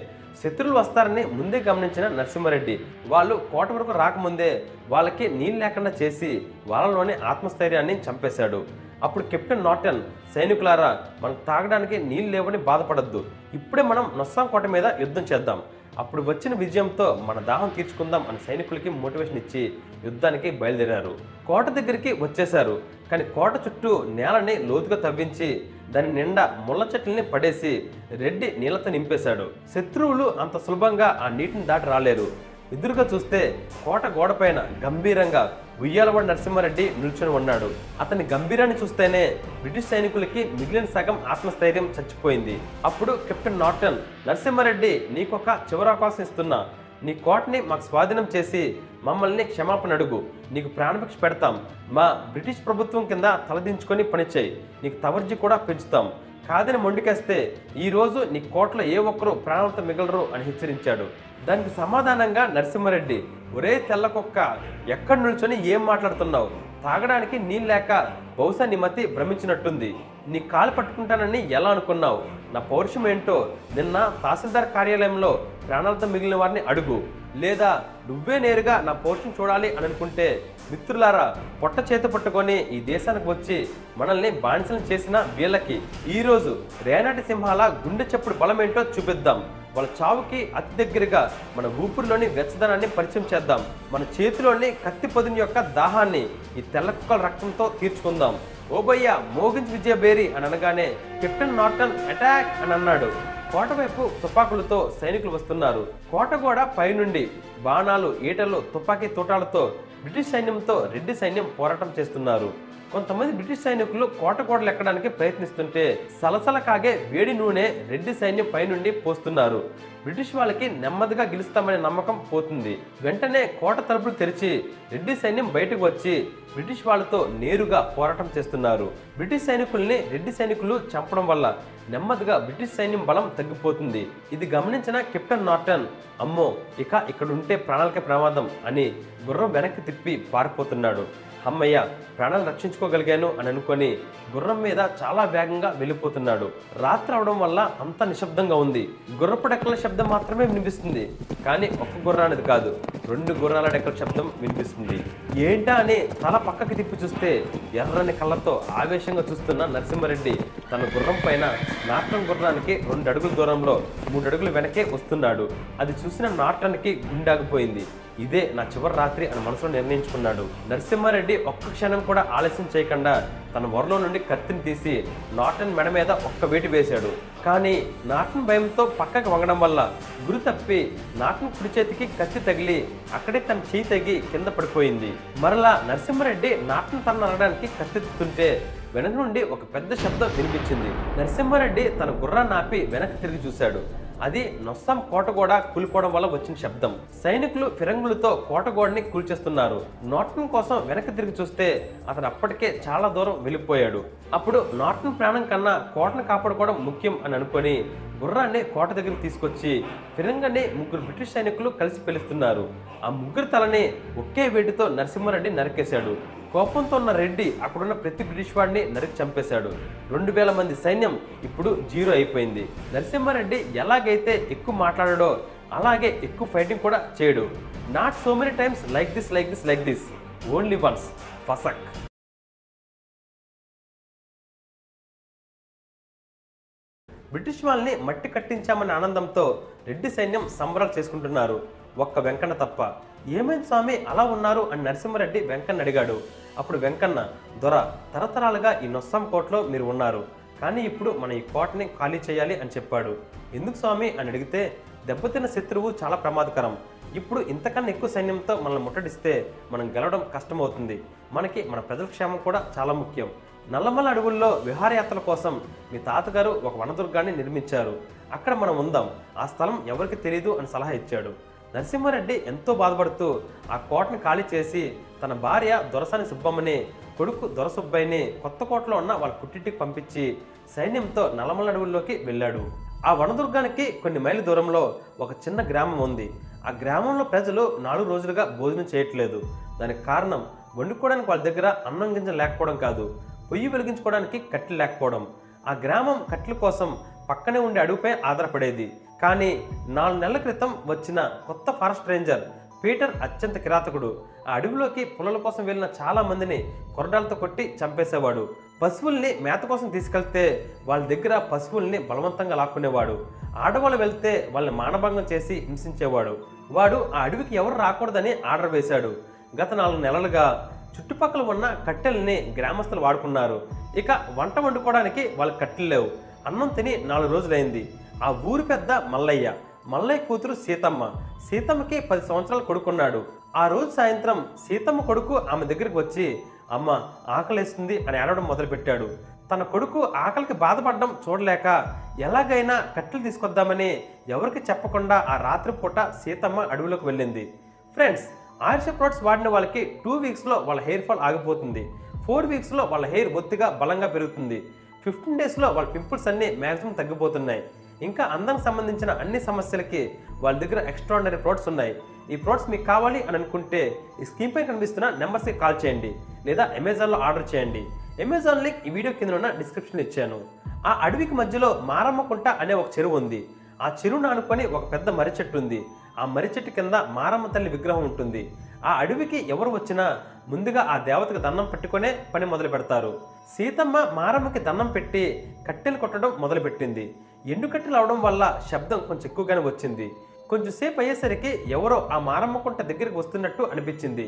శత్రువులు వస్తారని ముందే గమనించిన నరసింహారెడ్డి వాళ్ళు కోట వరకు రాకముందే వాళ్ళకి నీళ్ళు లేకుండా చేసి వాళ్ళలోని ఆత్మస్థైర్యాన్ని చంపేశాడు. అప్పుడు కెప్టెన్ నాటన్ సైనికులారా మనకు తాగడానికి నీళ్ళు లేవని బాధపడద్దు. ఇప్పుడే మనం నొస్సాం కోట మీద యుద్ధం చేద్దాం. అప్పుడు వచ్చిన విజయంతో మన దాహం తీర్చుకుందాం అని సైనికులకి మోటివేషన్ ఇచ్చి యుద్ధానికి బయలుదేరారు. కోట దగ్గరికి వచ్చేశారు. కానీ కోట చుట్టూ నేలని లోతుగా తవ్వించి దాని నిండా ముళ్ళ చెట్లని పడేసి రెడ్డి నీళ్ళతో నింపేశాడు. శత్రువులు అంత సులభంగా ఆ నీటిని దాటి రాలేరు. ఎదురుగా చూస్తే కోట గోడపైన గంభీరంగా ఉయ్యాలవాడ నరసింహారెడ్డి నిల్చొని ఉన్నాడు. అతని గంభీరాన్ని చూస్తేనే బ్రిటిష్ సైనికులకి మిగిలిన సగం ఆత్మస్థైర్యం చచ్చిపోయింది. అప్పుడు కెప్టెన్ నార్టన్ నరసింహారెడ్డి నీకొక చివరి అవకాశం ఇస్తున్నా. నీ కోటని మాకు స్వాధీనం చేసి మమ్మల్ని క్షమాపణ అడుగు. నీకు ప్రాణభిక్ష పెడతాం. మా బ్రిటిష్ ప్రభుత్వం కింద తలదించుకొని పనిచేయి. నీకు తవర్జీ కూడా పెంచుతాం. కాదని మొండికేస్తే ఈరోజు నీ కోటలో ఏ ఒక్కరూ ప్రాణాలతో మిగలరు అని హెచ్చరించాడు. దానికి సమాధానంగా నరసింహారెడ్డి ఒరే తెల్ల కుక్క ఎక్కడ నిల్చొని ఏం మాట్లాడుతున్నావు? తాగడానికి నీళ్ళు లేక బహుశా నీ మతి భ్రమించినట్టుంది. నీ కాలు పట్టుకుంటానని ఎలా అనుకున్నావు? నా పౌరుషం ఏంటో? నిన్న తహసీల్దార్ కార్యాలయంలో ప్రాణాలతో మిగిలిన వారిని అడుగు. లేదా నువ్వే నేరుగా నా పౌరుషం చూడాలి అని అనుకుంటే మిత్రులారా పొట్ట చేత పట్టుకొని ఈ దేశానికి వచ్చి మనల్ని బానిసలు చేసిన వీళ్ళకి ఈరోజు రేనాటి సింహాల గుండె చప్పుడు బలమేంటో చూపిద్దాం. వాళ్ళ చావుకి అతి దగ్గరగా మన ఊపిరిలోని వెచ్చదనాన్ని పరిచయం చేద్దాం. చేద్దాం. మన చేతిలోని కత్తి పదుని యొక్క దాహాన్ని ఈ తెల్ల కుక్కల రక్తంతో తీర్చుకుందాం. ఓబయ్య మోగించి విజయబేరి అని అనగానే కెప్టెన్ నార్టన్ అటాక్ అని అన్నాడు. కోట వైపు తుపాకులతో సైనికులు వస్తున్నారు. కోట గోడ పైనుండి బాణాలు ఈటలు తుపాకీ తోటాలతో బ్రిటిష్ సైన్యంతో రెడ్డి సైన్యం పోరాటం చేస్తున్నారు. కొంతమంది బ్రిటిష్ సైనికులు కోట కోటలు ఎక్కడానికి ప్రయత్నిస్తుంటే సలసల కాగే వేడి నూనె రెడ్డి సైన్యం పైనుండి పోస్తున్నారు. బ్రిటిష్ వాళ్ళకి నెమ్మదిగా గెలుస్తామనే నమ్మకం పోతుంది. వెంటనే కోట తలుపులు తెరిచి రెడ్డి సైన్యం బయటకు వచ్చి బ్రిటిష్ వాళ్ళతో నేరుగా పోరాటం చేస్తున్నారు. బ్రిటిష్ సైనికుల్ని రెడ్డి సైనికులు చంపడం వల్ల నెమ్మదిగా బ్రిటిష్ సైన్యం బలం తగ్గిపోతుంది. ఇది గమనించిన కెప్టెన్ నార్టన్ అమ్మో ఇక ఇక్కడ ఉంటే ప్రాణాలకే ప్రమాదం అని గుర్రం వెనక్కి తిప్పి పారిపోతున్నాడు. అమ్మయ్య ప్రాణాలు రక్షించుకోగలిగాను అని అనుకొని గుర్రం మీద చాలా వేగంగా వెళ్ళిపోతున్నాడు. రాత్రి అవడం వల్ల అంత నిశ్శబ్దంగా ఉంది. గుర్రపు డెక్కల శబ్దం మాత్రమే వినిపిస్తుంది. కానీ ఒక్క గుర్రానిది కాదు. రెండు గుర్రాల డెక్కల శబ్దం వినిపిస్తుంది. ఏంటా అని తల పక్కకి తిప్పి చూస్తే ఎర్రని కళ్ళతో ఆవేశంగా చూస్తున్న నరసింహారెడ్డి తన గుర్రం పైన నాటం గుర్రానికి రెండు అడుగుల దూరంలో మూడు అడుగులు వెనకే వస్తున్నాడు. అది చూసిన నాట్యానికి గుండాగిపోయింది. ఇదే నా చివరి రాత్రి అని మనసులో నిర్ణయించుకున్నాడు. నరసింహారెడ్డి ఒక్క క్షణం కూడా ఆలస్యం చేయకుండా తన వరలో నుండి కత్తిని తీసి నాటన్ మెడ మీద ఒక్క వేటి వేశాడు. కానీ నాటన్ భయంతో పక్కకి వంగడం వల్ల గురి తప్పి నాటన్ కుడి చేతికి కత్తి తగిలి అక్కడే తన చేయి తగి కింద పడిపోయింది. మరలా నరసింహారెడ్డి నాటన్ తన అనడానికి కత్తెత్తుతుంటే వెనక నుండి ఒక పెద్ద శబ్దం వినిపించింది. నరసింహారెడ్డి తన గుర్రాన్ని ఆపి వెనక్కి తిరిగి చూశాడు. అది నొస్సం కోటగోడ కూలిపోవడం వల్ల వచ్చిన శబ్దం. సైనికులు ఫిరంగులతో కోటగోడని కూల్చేస్తున్నారు. నార్టన్ కోసం వెనక్కి తిరిగి చూస్తే అతను అప్పటికే చాలా దూరం వెళ్ళిపోయాడు. అప్పుడు నార్టన్ ప్రాణం కన్నా కోటను కాపాడుకోవడం ముఖ్యం అని అనుకొని గుర్రాన్ని కోట దగ్గరికి తీసుకొచ్చి ఫిరంగని ముగ్గురు బ్రిటిష్ సైనికులు కలిసి పిలుస్తున్నారు. ఆ ముగ్గురు తలని ఒకే వేటితో నరసింహారెడ్డి నరికేశాడు. కోపంతో ఉన్న రెడ్డి అక్కడున్న ప్రతి బ్రిటిష్ వాడిని నరికి చంపేశాడు. రెండు వేల మంది సైన్యం ఇప్పుడు జీరో అయిపోయింది. నరసింహారెడ్డి ఎలాగైతే ఎక్కువ మాట్లాడాడో అలాగే ఎక్కువ ఫైటింగ్ కూడా చేయడు. Not so many times like this like this like this. Only once. ఫసక్. British వాళ్ళని మట్టి కట్టించామనే ఆనందంతో రెడ్డి సైన్యం సంబరాలు చేసుకుంటున్నారు. ఒక్క వెంకన్న తప్ప. ఏమైంది స్వామి? అలా ఉన్నారు అని నరసింహారెడ్డి వెంకన్న అడిగాడు. అప్పుడు వెంకన్న దొర తరతరాలుగా ఈ నొస్సం కోటలో మీరు ఉన్నారు. కానీ ఇప్పుడు మన ఈ కోటని ఖాళీ చేయాలి అని చెప్పాడు. ఎందుకు స్వామి? అని అడిగితే దెబ్బతిన్న శత్రువు చాలా ప్రమాదకరం. ఇప్పుడు ఇంతకన్నా ఎక్కువ సైన్యంతో మనల్ని ముట్టడిస్తే మనం గెలవడం కష్టమవుతుంది. మనకి మన ప్రజల క్షేమం కూడా చాలా ముఖ్యం. నల్లమల అడవుల్లో విహారయాత్రల కోసం మీ తాతగారు ఒక వనదుర్గాన్ని నిర్మించారు. అక్కడ మనం ఉందాం. ఆ స్థలం ఎవరికి తెలియదు అని సలహా ఇచ్చాడు. నరసింహారెడ్డి ఎంతో బాధపడుతూ ఆ కోటను ఖాళీ చేసి తన భార్య దొరసాని సుబ్బమ్మని కొడుకు దొరసుబ్బయ్యని కొత్త కోటలో ఉన్న వాళ్ళ పుట్టింటికి పంపించి సైన్యంతో నల్లమల అడవుల్లోకి వెళ్ళాడు. ఆ వనదుర్గానికి కొన్ని మైళ్ళ దూరంలో ఒక చిన్న గ్రామం ఉంది. ఆ గ్రామంలో ప్రజలు నాలుగు రోజులుగా భోజనం చేయట్లేదు. దానికి కారణం వండుకోవడానికి వాళ్ళ దగ్గర అన్నం గింజ లేకపోవడం కాదు. పొయ్యి వెలిగించుకోవడానికి కట్టెలు లేకపోవడం. ఆ గ్రామం కట్టెల కోసం పక్కనే ఉండే అడవిపై ఆధారపడేది. కానీ నాలుగు నెలల క్రితం వచ్చిన కొత్త ఫారెస్ట్ రేంజర్ పీటర్ అత్యంత కిరాతకుడు. ఆ అడవిలోకి పుల్లల కోసం వెళ్ళిన చాలా మందిని కొరడాలతో కొట్టి చంపేసేవాడు. పశువుల్ని మేత కోసం తీసుకెళ్తే వాళ్ళ దగ్గర పశువుల్ని బలవంతంగా లాక్కునేవాడు. ఆడవాళ్ళు వెళ్తే వాళ్ళని మానభంగం చేసి హింసించేవాడు. వాడు ఆ అడవికి ఎవరు రాకూడదని ఆర్డర్ వేశాడు. గత నాలుగు నెలలుగా చుట్టుపక్కల ఉన్న కట్టెల్ని గ్రామస్తులు వాడుకున్నారు. ఇక వంట వండుకోవడానికి వాళ్ళ కట్టెలు లేవు. అన్నం తిని నాలుగు రోజులైంది. ఆ ఊరి పెద్ద మల్లయ్య మల్లయ్య కూతురు సీతమ్మ. సీతమ్మకి పది సంవత్సరాలు కొడుకున్నాడు. ఆ రోజు సాయంత్రం సీతమ్మ కొడుకు ఆమె దగ్గరికి వచ్చి అమ్మ ఆకలేస్తుంది అని ఏడవడం మొదలుపెట్టాడు. తన కొడుకు ఆకలికి బాధపడడం చూడలేక ఎలాగైనా కట్టెలు తీసుకొద్దామని ఎవరికి చెప్పకుండా ఆ రాత్రిపూట సీతమ్మ అడవిలోకి వెళ్ళింది. ఫ్రెండ్స్ ఆయుష ప్రొడక్ట్స్ వాడిన వాళ్ళకి టూ వీక్స్లో వాళ్ళ హెయిర్ ఫాల్ ఆగిపోతుంది. ఫోర్ వీక్స్లో వాళ్ళ హెయిర్ ఒత్తిగా బలంగా పెరుగుతుంది. ఫిఫ్టీన్ డేస్లో వాళ్ళ పింపుల్స్ అన్నీ మ్యాక్సిమం తగ్గిపోతున్నాయి. ఇంకా అందరికి సంబంధించిన అన్ని సమస్యలకి వాళ్ళ దగ్గర ఎక్స్ట్రాడినరీ ప్రోడక్ట్స్ ఉన్నాయి. ఈ ప్రోడక్ట్స్ మీకు కావాలి అని అనుకుంటే ఈ స్క్రీన్ పై కనిపిస్తున్న నెంబర్స్కి కాల్ చేయండి. లేదా అమెజాన్లో ఆర్డర్ చేయండి. అమెజాన్ లింక్ ఈ వీడియో కింద ఉన్న డిస్క్రిప్షన్ ఇచ్చాను. ఆ అడవికి మధ్యలో మారమ్మకుంట అనే ఒక చెరువు ఉంది. ఆ చెరువును ఆనుకొని ఒక పెద్ద మర్రి చెట్టు ఉంది. ఆ మర్రి చెట్టు కింద మారమ్మ తల్లి విగ్రహం ఉంటుంది. ఆ అడవికి ఎవరు వచ్చినా ముందుగా ఆ దేవతకు దండం పెట్టుకునే పని మొదలు పెడతారు. సీతమ్మ మారమ్మకి దండం పెట్టి కట్టెలు కొట్టడం మొదలుపెట్టింది ఎండు కట్టెలు అవడం వల్ల శబ్దం కొంచెం ఎక్కువగానే వచ్చింది. కొంచెంసేపు అయ్యేసరికి ఎవరో ఆ మారమ్మ కుంట దగ్గరికి వస్తున్నట్టు అనిపించింది.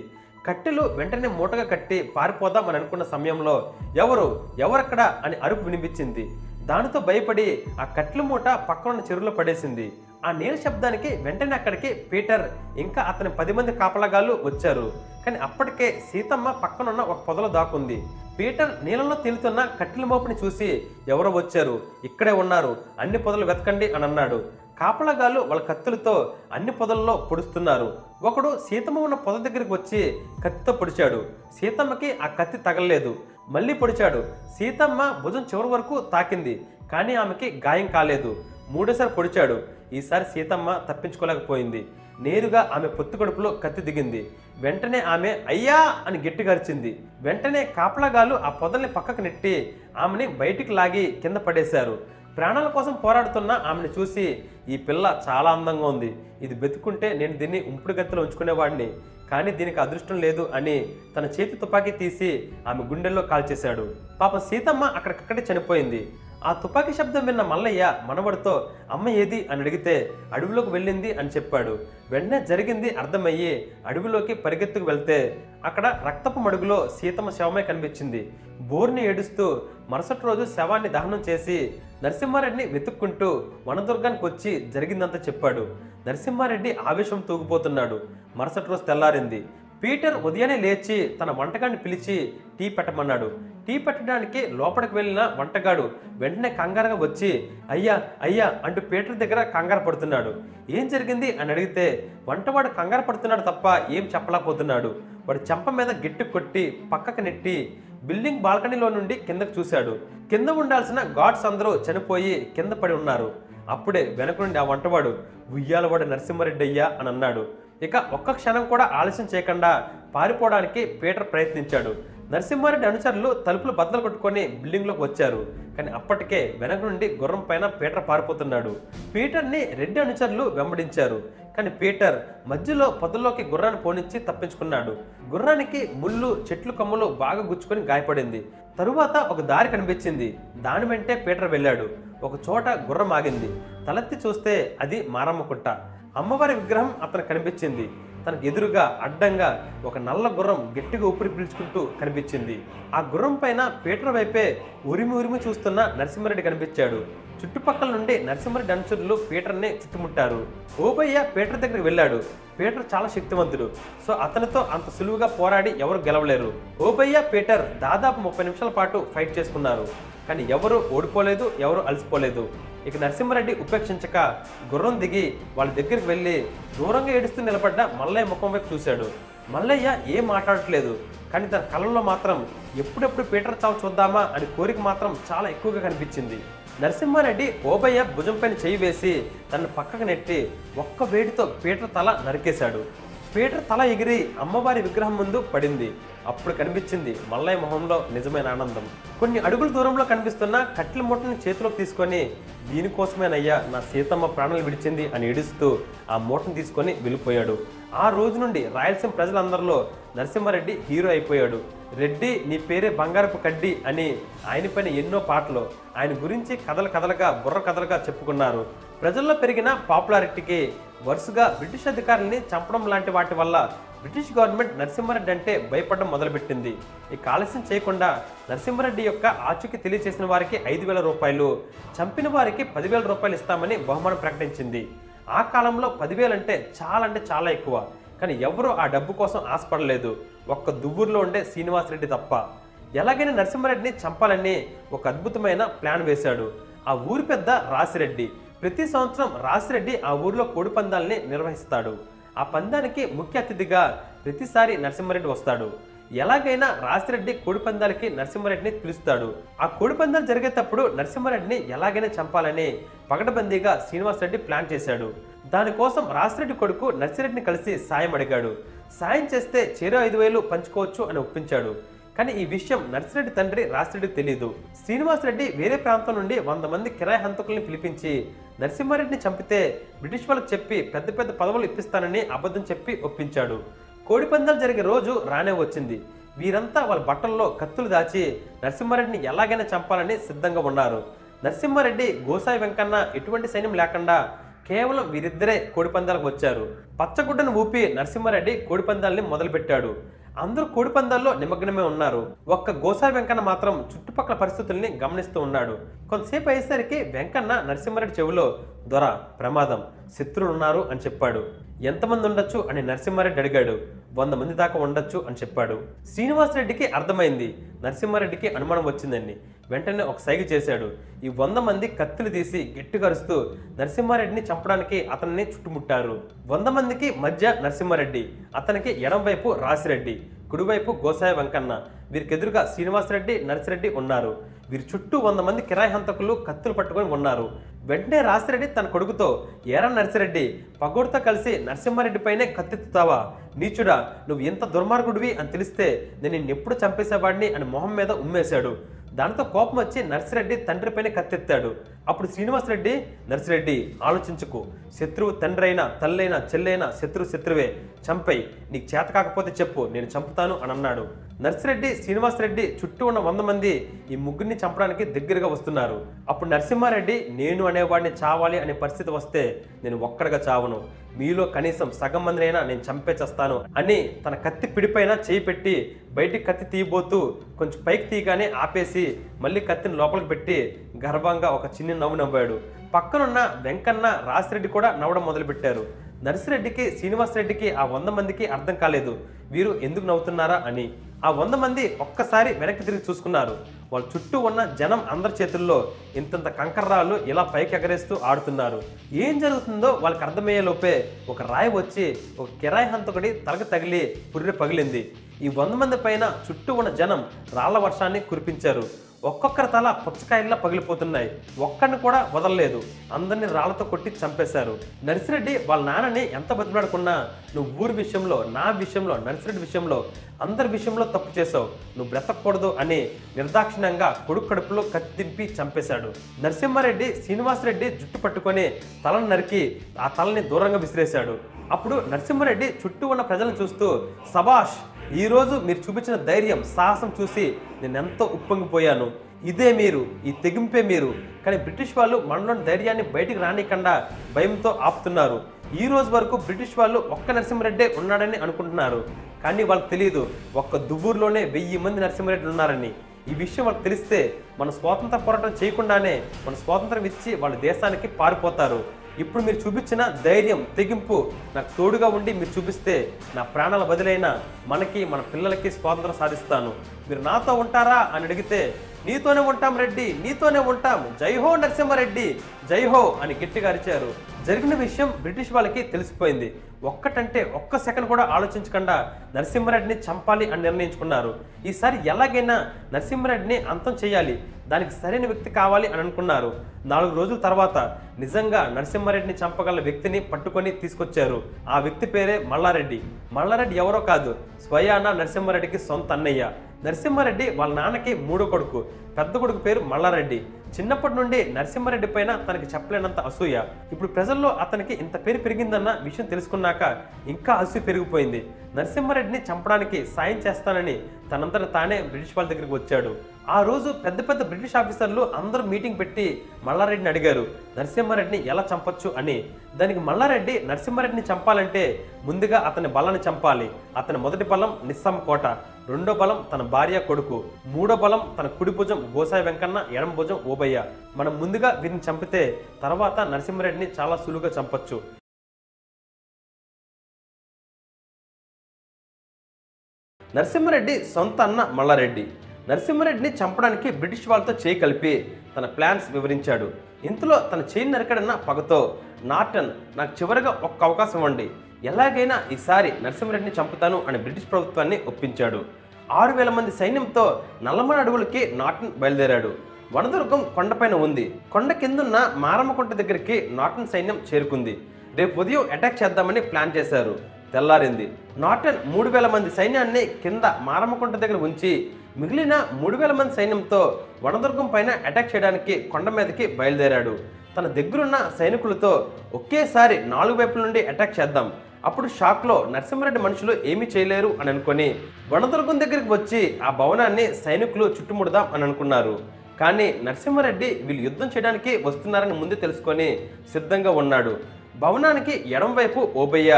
కట్టెలు వెంటనే మూటగా కట్టి పారిపోదాం అని అనుకున్న సమయంలో ఎవరు ఎవరక్కడ అని అరుపు వినిపించింది. దానితో భయపడి ఆ కట్ల మూట పక్కనున్న చెరువులో పడేసింది. ఆ నీళ్ళ శబ్దానికి వెంటనే అక్కడికి పీటర్ ఇంకా అతని పది మంది కాపలాగాళ్ళు వచ్చారు. కానీ అప్పటికే సీతమ్మ పక్కనున్న ఒక పొదలో దాక్కుంది. పీటర్ నీళ్ళలో తేలుతున్న కట్టెల మోపుని చూసి ఎవరో వచ్చారు. ఇక్కడే ఉన్నారు అన్ని పొదలు వెతకండి అని అన్నాడు. కాపలాగాళ్ళు వాళ్ళ కత్తులతో అన్ని పొదల్లో పొడుస్తున్నారు. ఒకడు సీతమ్మ ఉన్న పొద దగ్గరికి వచ్చి కత్తితో పొడిచాడు. సీతమ్మకి ఆ కత్తి తగలలేదు. మళ్ళీ పొడిచాడు. సీతమ్మ భుజం చివరి వరకు తాకింది. కానీ ఆమెకి గాయం కాలేదు. మూడోసారి పొడిచాడు. ఈసారి సీతమ్మ తప్పించుకోలేకపోయింది. నేరుగా ఆమె పొత్తుకడుపులో కత్తి దిగింది. వెంటనే ఆమె అయ్యా అని గట్టిగరిచింది వెంటనే కాపలాగాలు ఆ పొదల్ని పక్కకు నెట్టి ఆమెని బయటికి లాగి కింద పడేశారు. ప్రాణాల కోసం పోరాడుతున్న ఆమెను చూసి ఈ పిల్ల చాలా అందంగా ఉంది. ఇది బతుకుంటే నేను దీన్ని ఉంపుడు గత్తిలో ఉంచుకునేవాడిని. కానీ దీనికి అదృష్టం లేదు అని తన చేతి తుపాకీ తీసి ఆమె గుండెల్లో కాల్చేశాడు. పాపం సీతమ్మ అక్కడికక్కడే చనిపోయింది. ఆ తుపాకీ శబ్దం విన్న మల్లయ్య మనవడితో అమ్మ ఏది? అని అడిగితే అడవిలోకి వెళ్ళింది అని చెప్పాడు. వెంటనే జరిగింది అర్థమయ్యి అడవిలోకి పరిగెత్తుకు వెళ్తే అక్కడ రక్తపు మడుగులో సీతమ్మ శవమే కనిపించింది. బోర్ని ఏడుస్తూ మరుసటి రోజు శవాన్ని దహనం చేసి నరసింహారెడ్డిని వెతుక్కుంటూ వనదుర్గానికి వచ్చి జరిగిందంతా చెప్పాడు. నరసింహారెడ్డి ఆవేశం తూగిపోతున్నాడు. మరుసటి రోజు తెల్లారింది. పీటర్ ఉదయాన్నే లేచి తన వంటగాడిని పిలిచి టీ పెట్టమన్నాడు. టీ పెట్టడానికి లోపలికి వెళ్ళిన వంటగాడు వెంటనే కంగారుగా వచ్చి అయ్యా అయ్యా అంటూ పీటర్ దగ్గర కంగారు పడుతున్నాడు. ఏం జరిగింది? అని అడిగితే వంటవాడు కంగారు పడుతున్నాడు తప్ప ఏం చెప్పలేకపోతున్నాడు. వాడు చెంప మీద గిట్టు కొట్టి పక్కకు నెట్టి బిల్డింగ్ బాల్కనీలో నుండి కిందకు చూశాడు. కింద ఉండాల్సిన గాడ్స్ అందరూ చనిపోయి కింద పడి ఉన్నారు. అప్పుడే వెనక నుండి ఆ వంటవాడు ఉయ్యాలవాడు నరసింహారెడ్డి అయ్యా అని అన్నాడు. ఇక ఒక్క క్షణం కూడా ఆలస్యం చేయకుండా పారిపోవడానికి పీటర్ ప్రయత్నించాడు. నరసింహారెడ్డి అనుచరులు తలుపులు బద్దలు కొట్టుకొని బిల్డింగ్లోకి వచ్చారు. కానీ అప్పటికే వెనక నుండి గుర్రం పైన పీటర్ పారిపోతున్నాడు. పీటర్ని రెడ్డి అనుచరులు వెంబడించారు. కానీ పీటర్ మధ్యలో పొదల్లోకి గుర్రాన్ని పోనిచ్చి తప్పించుకున్నాడు. గుర్రానికి ముళ్ళు చెట్లు కొమ్మలు బాగా గుచ్చుకొని గాయపడింది. తరువాత ఒక దారి కనిపించింది. దాని వెంటే పీటర్ వెళ్ళాడు. ఒక చోట గుర్రం ఆగింది. తలెత్తి చూస్తే అది మారమ్మ కుట్ట అమ్మవారి విగ్రహం అతను కనిపించింది. తనకు ఎదురుగా అడ్డంగా ఒక నల్ల గుర్రం గట్టిగా ఊపిరి పీల్చుకుంటూ కనిపించింది. ఆ గుర్రం పైన పీటర్ వైపే ఉరిమి ఉరిమి చూస్తున్న నరసింహారెడ్డి కనిపించాడు. చుట్టుపక్కల నుండి నరసింహారెడ్డి అనుచరులు పీటర్ని చుట్టుముట్టారు. ఓబయ్య పీటర్ దగ్గరికి వెళ్ళాడు. పీటర్ చాలా శక్తివంతుడు. సో అతనితో అంత సులువుగా పోరాడి ఎవరు గెలవలేరు. ఓబయ్య పీటర్ దాదాపు ముప్పై నిమిషాల పాటు ఫైట్ చేసుకున్నారు. కానీ ఎవరు ఓడిపోలేదు ఎవరు అలసిపోలేదు. ఇక నరసింహారెడ్డి ఉపేక్షించక గుర్రం దిగి వాళ్ళ దగ్గరికి వెళ్ళి దూరంగా ఏడుస్తూ నిలబడ్డ మల్లయ్య ముఖం వైపు చూశాడు. మల్లయ్య ఏం మాట్లాడట్లేదు కానీ తన కళ్ళల్లో మాత్రం ఎప్పుడెప్పుడు పీటర్ చావు చూద్దామా అని కోరిక మాత్రం చాలా ఎక్కువగా కనిపించింది. నరసింహారెడ్డి ఓబయ్య భుజం పైన చేయి వేసి తనను పక్కకు నెట్టి ఒక్క వేడితో పీటర్ తల నరికేశాడు. పీటర్ తల ఎగిరి అమ్మవారి విగ్రహం ముందు పడింది. అప్పుడు కనిపించింది మల్లయ్య మొహంలో నిజమైన ఆనందం. కొన్ని అడుగుల దూరంలో కనిపిస్తున్న కట్టెల మూటని చేతిలోకి తీసుకొని దీనికోసమేనయ్యా నా సీతమ్మ ప్రాణాలు విడిచింది అని ఏడుస్తూ ఆ మూటను తీసుకొని వెళ్ళిపోయాడు. ఆ రోజు నుండి రాయలసీమ ప్రజలందరిలో నరసింహారెడ్డి హీరో అయిపోయాడు. రెడ్డి నీ పేరే బంగారపు కడ్డి అని ఆయన పైన ఎన్నో పాటలు. ఆయన గురించి కథలు కథలుగా బుర్ర కథలుగా చెప్పుకున్నారు. ప్రజల్లో పెరిగిన పాపులారిటీకి వరుసగా బ్రిటిష్ అధికారుల్ని చంపడం లాంటి వాటి వల్ల బ్రిటిష్ గవర్నమెంట్ నరసింహారెడ్డి అంటే భయపడడం మొదలుపెట్టింది. ఇక ఆలస్యం చేయకుండా నరసింహారెడ్డి యొక్క ఆచూకీ తెలియజేసిన వారికి ఐదు వేల రూపాయలు చంపిన వారికి పదివేల రూపాయలు ఇస్తామని బహుమానం ప్రకటించింది. ఆ కాలంలో పదివేలు అంటే చాలా అంటే చాలా ఎక్కువ. కానీ ఎవరూ ఆ డబ్బు కోసం ఆశపడలేదు. ఒక్క దువ్వూరులో ఉండే శ్రీనివాసరెడ్డి తప్ప. ఎలాగైనా నరసింహారెడ్డిని చంపాలని ఒక అద్భుతమైన ప్లాన్ వేశాడు. ఆ ఊరి పెద్ద రాసిరెడ్డి. ప్రతి సంవత్సరం రాసిరెడ్డి ఆ ఊరిలో కోడి పందాలని నిర్వహిస్తాడు. ఆ పందానికి ముఖ్య అతిథిగా ప్రతిసారి నరసింహారెడ్డి వస్తాడు. ఎలాగైనా రాసిరెడ్డి కోడి పందాలకి నరసింహారెడ్డిని పిలుస్తాడు. ఆ కోడి పందాలు జరిగేటప్పుడు నరసింహారెడ్డిని ఎలాగైనా చంపాలని పగడబందీగా శ్రీనివాసరెడ్డి ప్లాన్ చేశాడు. దానికోసం రాసిరెడ్డి కొడుకు నర్సిరెడ్డిని కలిసి సాయం అడిగాడు. సాయం చేస్తే చేరో ఐదు వేలు పంచుకోవచ్చు అని ఒప్పించాడు. కానీ ఈ విషయం నర్సిరెడ్డి తండ్రి రాసిరెడ్డికి తెలియదు శ్రీనివాసరెడ్డి వేరే ప్రాంతం నుండి వంద మంది కిరాయి హంతకుల్ని పిలిపించి నరసింహారెడ్డిని చంపితే బ్రిటిష్ వాళ్ళకి చెప్పి పెద్ద పెద్ద పదవులు ఇప్పిస్తానని అబద్ధం చెప్పి ఒప్పించాడు. కోడిపందాలు జరిగే రోజు రానే వచ్చింది. వీరంతా వాళ్ళ బట్టల్లో కత్తులు దాచి నరసింహారెడ్డిని ఎలాగైనా చంపాలని సిద్ధంగా ఉన్నారు. నరసింహారెడ్డి గోసాయి వెంకన్న ఎటువంటి సైన్యం లేకుండా కేవలం వీరిద్దరే కోడిపందాలకు వచ్చారు. పచ్చగుడ్డను ఊపి నరసింహారెడ్డి కోడిపందాల్ని మొదలుపెట్టాడు. అందరూ కోడిపందాల్లో నిమగ్నమే ఉన్నారు. ఒక్క గోసాయి వెంకన్న మాత్రం చుట్టుపక్కల పరిస్థితుల్ని గమనిస్తూ ఉన్నాడు. కొంతసేపు అయ్యేసరికి వెంకన్న నరసింహారెడ్డి చెవిలో దొర ప్రమాదం శత్రువులు ఉన్నారు అని చెప్పాడు. ఎంతమంది ఉండొచ్చు? అని నరసింహారెడ్డి అడిగాడు. వంద మంది దాకా ఉండొచ్చు అని చెప్పాడు. శ్రీనివాసరెడ్డికి అర్థమైంది. నరసింహారెడ్డికి అనుమానం వచ్చిందండి. వెంటనే ఒక సైగ చేశాడు. ఈ వంద మంది కత్తులు తీసి గట్టిగరుస్తూ నరసింహారెడ్డిని చంపడానికి అతన్ని చుట్టుముట్టారు. వంద మందికి మధ్య నరసింహారెడ్డి అతనికి ఎడంవైపు రాసిరెడ్డి కుడివైపు గోసాయి వెంకన్న. వీరికెదురుగా శ్రీనివాసరెడ్డి నరసిరెడ్డి ఉన్నారు. వీరి చుట్టూ వంద మంది కిరాయి హంతకులు కత్తులు పట్టుకొని ఉన్నారు. వెంటనే రాసిరెడ్డి తన కొడుకుతో ఏరా నరసిరెడ్డి పగోడితో కలిసి నరసింహారెడ్డి పైనే కత్తెత్తుతావా? నీచుడా నువ్వు ఎంత దుర్మార్గుడివి అని తెలిస్తే నేను నిన్నెప్పుడు చంపేసేవాడిని అని మొహం మీద ఉమ్మేశాడు. దాంతో కోపం వచ్చి నర్సిరెడ్డి తండ్రిపైన కత్తెత్తాడు. అప్పుడు శ్రీనివాసరెడ్డి నర్సిరెడ్డి ఆలోచించుకు. శత్రువు తండ్రైనా తల్లైనా చెల్లైనా శత్రువు శత్రువే. చంపై. నీకు చేత కాకపోతే చెప్పు నేను చంపుతాను అని అన్నాడు నర్సిరెడ్డి శ్రీనివాసరెడ్డి చుట్టూ ఉన్న వంద మంది ఈ ముగ్గురిని చంపడానికి దగ్గరగా వస్తున్నారు. అప్పుడు నరసింహారెడ్డి నేను అనేవాడిని చావాలి అనే పరిస్థితి వస్తే నేను ఒక్కడిగా చావను. మీలో కనీసం సగం మందినైనా నేను చంపేచేస్తాను అని తన కత్తి పిడిపైన చేయి పెట్టి బయటికి కత్తి తీయబోతూ కొంచెం పైకి తీయగానే ఆపేసి మళ్ళీ కత్తిని లోపలికి పెట్టి గర్వంగా ఒక చిన్న నవ్వు నవ్వాడు. పక్కనున్న వెంకన్న రాసిరెడ్డి కూడా నవ్వడం మొదలుపెట్టారు. నర్సిరెడ్డికి శ్రీనివాసరెడ్డికి ఆ వంద మందికి అర్థం కాలేదు. వీరు ఎందుకు నవ్వుతున్నారా అని. ఆ వంద మంది ఒక్కసారి వెనక్కి తిరిగి చూసుకున్నారు. వాళ్ళ చుట్టూ ఉన్న జనం అందరి చేతుల్లో ఇంతంత కంకర్రాళ్ళు ఇలా పైకి ఎగరేస్తూ ఆడుతున్నారు. ఏం జరుగుతుందో వాళ్ళకి అర్థమయ్యే లోపే ఒక రాయి వచ్చి ఒక కిరాయి హంతకుడి తలకు తగిలి పుర్రె పగిలింది. ఈ వంద మంది పైన చుట్టూ ఉన్న జనం రాళ్ళ వర్షాన్ని కురిపించారు. ఒక్కొక్కరి తల పుచ్చకాయల్లా పగిలిపోతున్నాయి. ఒక్కడిని కూడా వదలలేదు. అందరిని రాళ్ళతో కొట్టి చంపేశారు. నర్సిరెడ్డి వాళ్ళ నాన్నని ఎంత బతిలాడుకున్నా నువ్వు ఊరి విషయంలో నా విషయంలో నర్సిరెడ్డి విషయంలో అందరి విషయంలో తప్పు చేసావు నువ్వు బ్రతకూడదు అని నిర్దాక్షిణ్యంగా కొడుకు కడుపులో కత్తి చంపేశాడు. నరసింహారెడ్డి శ్రీనివాసరెడ్డి జుట్టు పట్టుకొని తలను నరికి ఆ తలని దూరంగా విసిరేశాడు. అప్పుడు నరసింహారెడ్డి చుట్టూ ఉన్న ప్రజలను చూస్తూ సబాష్ ఈరోజు మీరు చూపించిన ధైర్యం సాహసం చూసి నేను ఎంతో ఉప్పొంగిపోయాను. ఇదే మీరు ఈ తెగింపే మీరు. కానీ బ్రిటిష్ వాళ్ళు మనలోని ధైర్యాన్ని బయటికి రానికుండా భయంతో ఆపుతున్నారు. ఈ రోజు వరకు బ్రిటిష్ వాళ్ళు ఒక్క నరసింహరెడ్డే ఉన్నాడని అనుకుంటున్నారు. కానీ వాళ్ళకి తెలియదు ఒక్క దువ్వూరులోనే వెయ్యి మంది నరసింహరెడ్డి ఉన్నారని. ఈ విషయం వాళ్ళకి తెలిస్తే మన స్వాతంత్ర పోరాటం చేయకుండానే మన స్వాతంత్రం ఇచ్చి వాళ్ళ దేశానికి పారిపోతారు. ఇప్పుడు మీరు చూపించిన ధైర్యం తెగింపు నాకు తోడుగా ఉండి మీరు చూపిస్తే నా ప్రాణాల బదులైన మనకి మన పిల్లలకి స్వాతంత్రం సాధిస్తాను. మీరు నాతో ఉంటారా అని అడిగితే నీతోనే ఉంటాం రెడ్డి నీతోనే ఉంటాం. జై హో నరసింహారెడ్డి జై హో అని గట్టిగా అరిచారు. జరిగిన విషయం బ్రిటిష్ వాళ్ళకి తెలిసిపోయింది. ఒక్కటంటే ఒక్క సెకండ్ కూడా ఆలోచించకుండా నరసింహారెడ్డిని చంపాలి అని నిర్ణయించుకున్నారు. ఈసారి ఎలాగైనా నరసింహారెడ్డిని అంతం చేయాలి దానికి సరైన వ్యక్తి కావాలి అని అనుకున్నారు. నాలుగు రోజుల తర్వాత నిజంగా నరసింహారెడ్డిని చంపగల వ్యక్తిని పట్టుకొని తీసుకొచ్చారు. ఆ వ్యక్తి పేరే మల్లారెడ్డి. మల్లారెడ్డి ఎవరో కాదు స్వయాన నరసింహారెడ్డికి సొంత అన్నయ్య. నరసింహారెడ్డి వాళ్ళ నాన్నకి మూడో కొడుకు. పెద్ద కొడుకు పేరు మల్లారెడ్డి. చిన్నప్పటి నుండి నరసింహారెడ్డి పైన తనకి చెప్పలేనంత అసూయ. ఇప్పుడు ప్రజల్లో అతనికి ఇంత పేరు పెరిగిందన్న విషయం తెలుసుకున్నాక ఇంకా అసూయ పెరిగిపోయింది. నరసింహారెడ్డిని చంపడానికి సాయం చేస్తానని తనంతట తానే బ్రిటిష్ వాళ్ళ దగ్గరికి వచ్చాడు. ఆ రోజు పెద్ద పెద్ద బ్రిటిష్ ఆఫీసర్లు అందరూ మీటింగ్ పెట్టి మల్లారెడ్డిని అడిగారు నరసింహారెడ్డిని ఎలా చంపొచ్చు అని. దానికి మల్లారెడ్డి నరసింహారెడ్డిని చంపాలంటే ముందుగా అతని బలాన్ని చంపాలి. అతని మొదటి బలం నిస్సం కోట రెండో బలం తన భార్య కొడుకు మూడో బలం తన కుడి భుజం గోసాయి వెంకన్న ఎడం భుజం ఓబయ్య. మనం ముందుగా వీరిని చంపితే తర్వాత నరసింహారెడ్డిని చాలా సులువుగా చంపొచ్చు. నరసింహారెడ్డి సొంత అన్న మల్లారెడ్డి. నరసింహారెడ్డిని చంపడానికి బ్రిటిష్ వాళ్ళతో చేయి కలిపి తన ప్లాన్స్ వివరించాడు. ఇంతలో తన చేయి నరకడన్న పగతో నార్టన్ నాకు చివరిగా ఒక్క అవకాశం ఇవ్వండి. ఎలాగైనా ఈసారి నరసింహారెడ్డిని చంపుతాను అని బ్రిటిష్ ప్రభుత్వాన్ని ఒప్పించాడు. ఆరు వేల మంది సైన్యంతో నల్లమల అడవులకి నాటన్ బయలుదేరాడు. వనదుర్గం కొండపైన ఉంది. కొండ కిందున్న మారమ్మకుంట దగ్గరికి నాటన్ సైన్యం చేరుకుంది. రేపు ఉదయం అటాక్ చేద్దామని ప్లాన్ చేశారు. తెల్లారింది. నాటన్ మూడు వేల మంది సైన్యాన్ని కింద మారమ్మకుంట దగ్గర ఉంచి మిగిలిన మూడు వేల మంది సైన్యంతో వనదుర్గం పైన అటాక్ చేయడానికి కొండ మీదకి బయలుదేరాడు. తన దగ్గరున్న సైనికులతో ఒకేసారి నాలుగు వైపుల నుండి అటాక్ చేద్దాం. అప్పుడు షాక్లో నరసింహారెడ్డి మనుషులు ఏమీ చేయలేరు అని అనుకొని వనదుర్గం దగ్గరికి వచ్చి ఆ భవనాన్ని సైనికులు చుట్టుముడదాం అని అనుకున్నారు. కానీ నరసింహారెడ్డి వీళ్ళు యుద్ధం చేయడానికి వస్తున్నారని ముందే తెలుసుకొని సిద్ధంగా ఉన్నాడు. భవనానికి ఎడంవైపు ఓబయ్య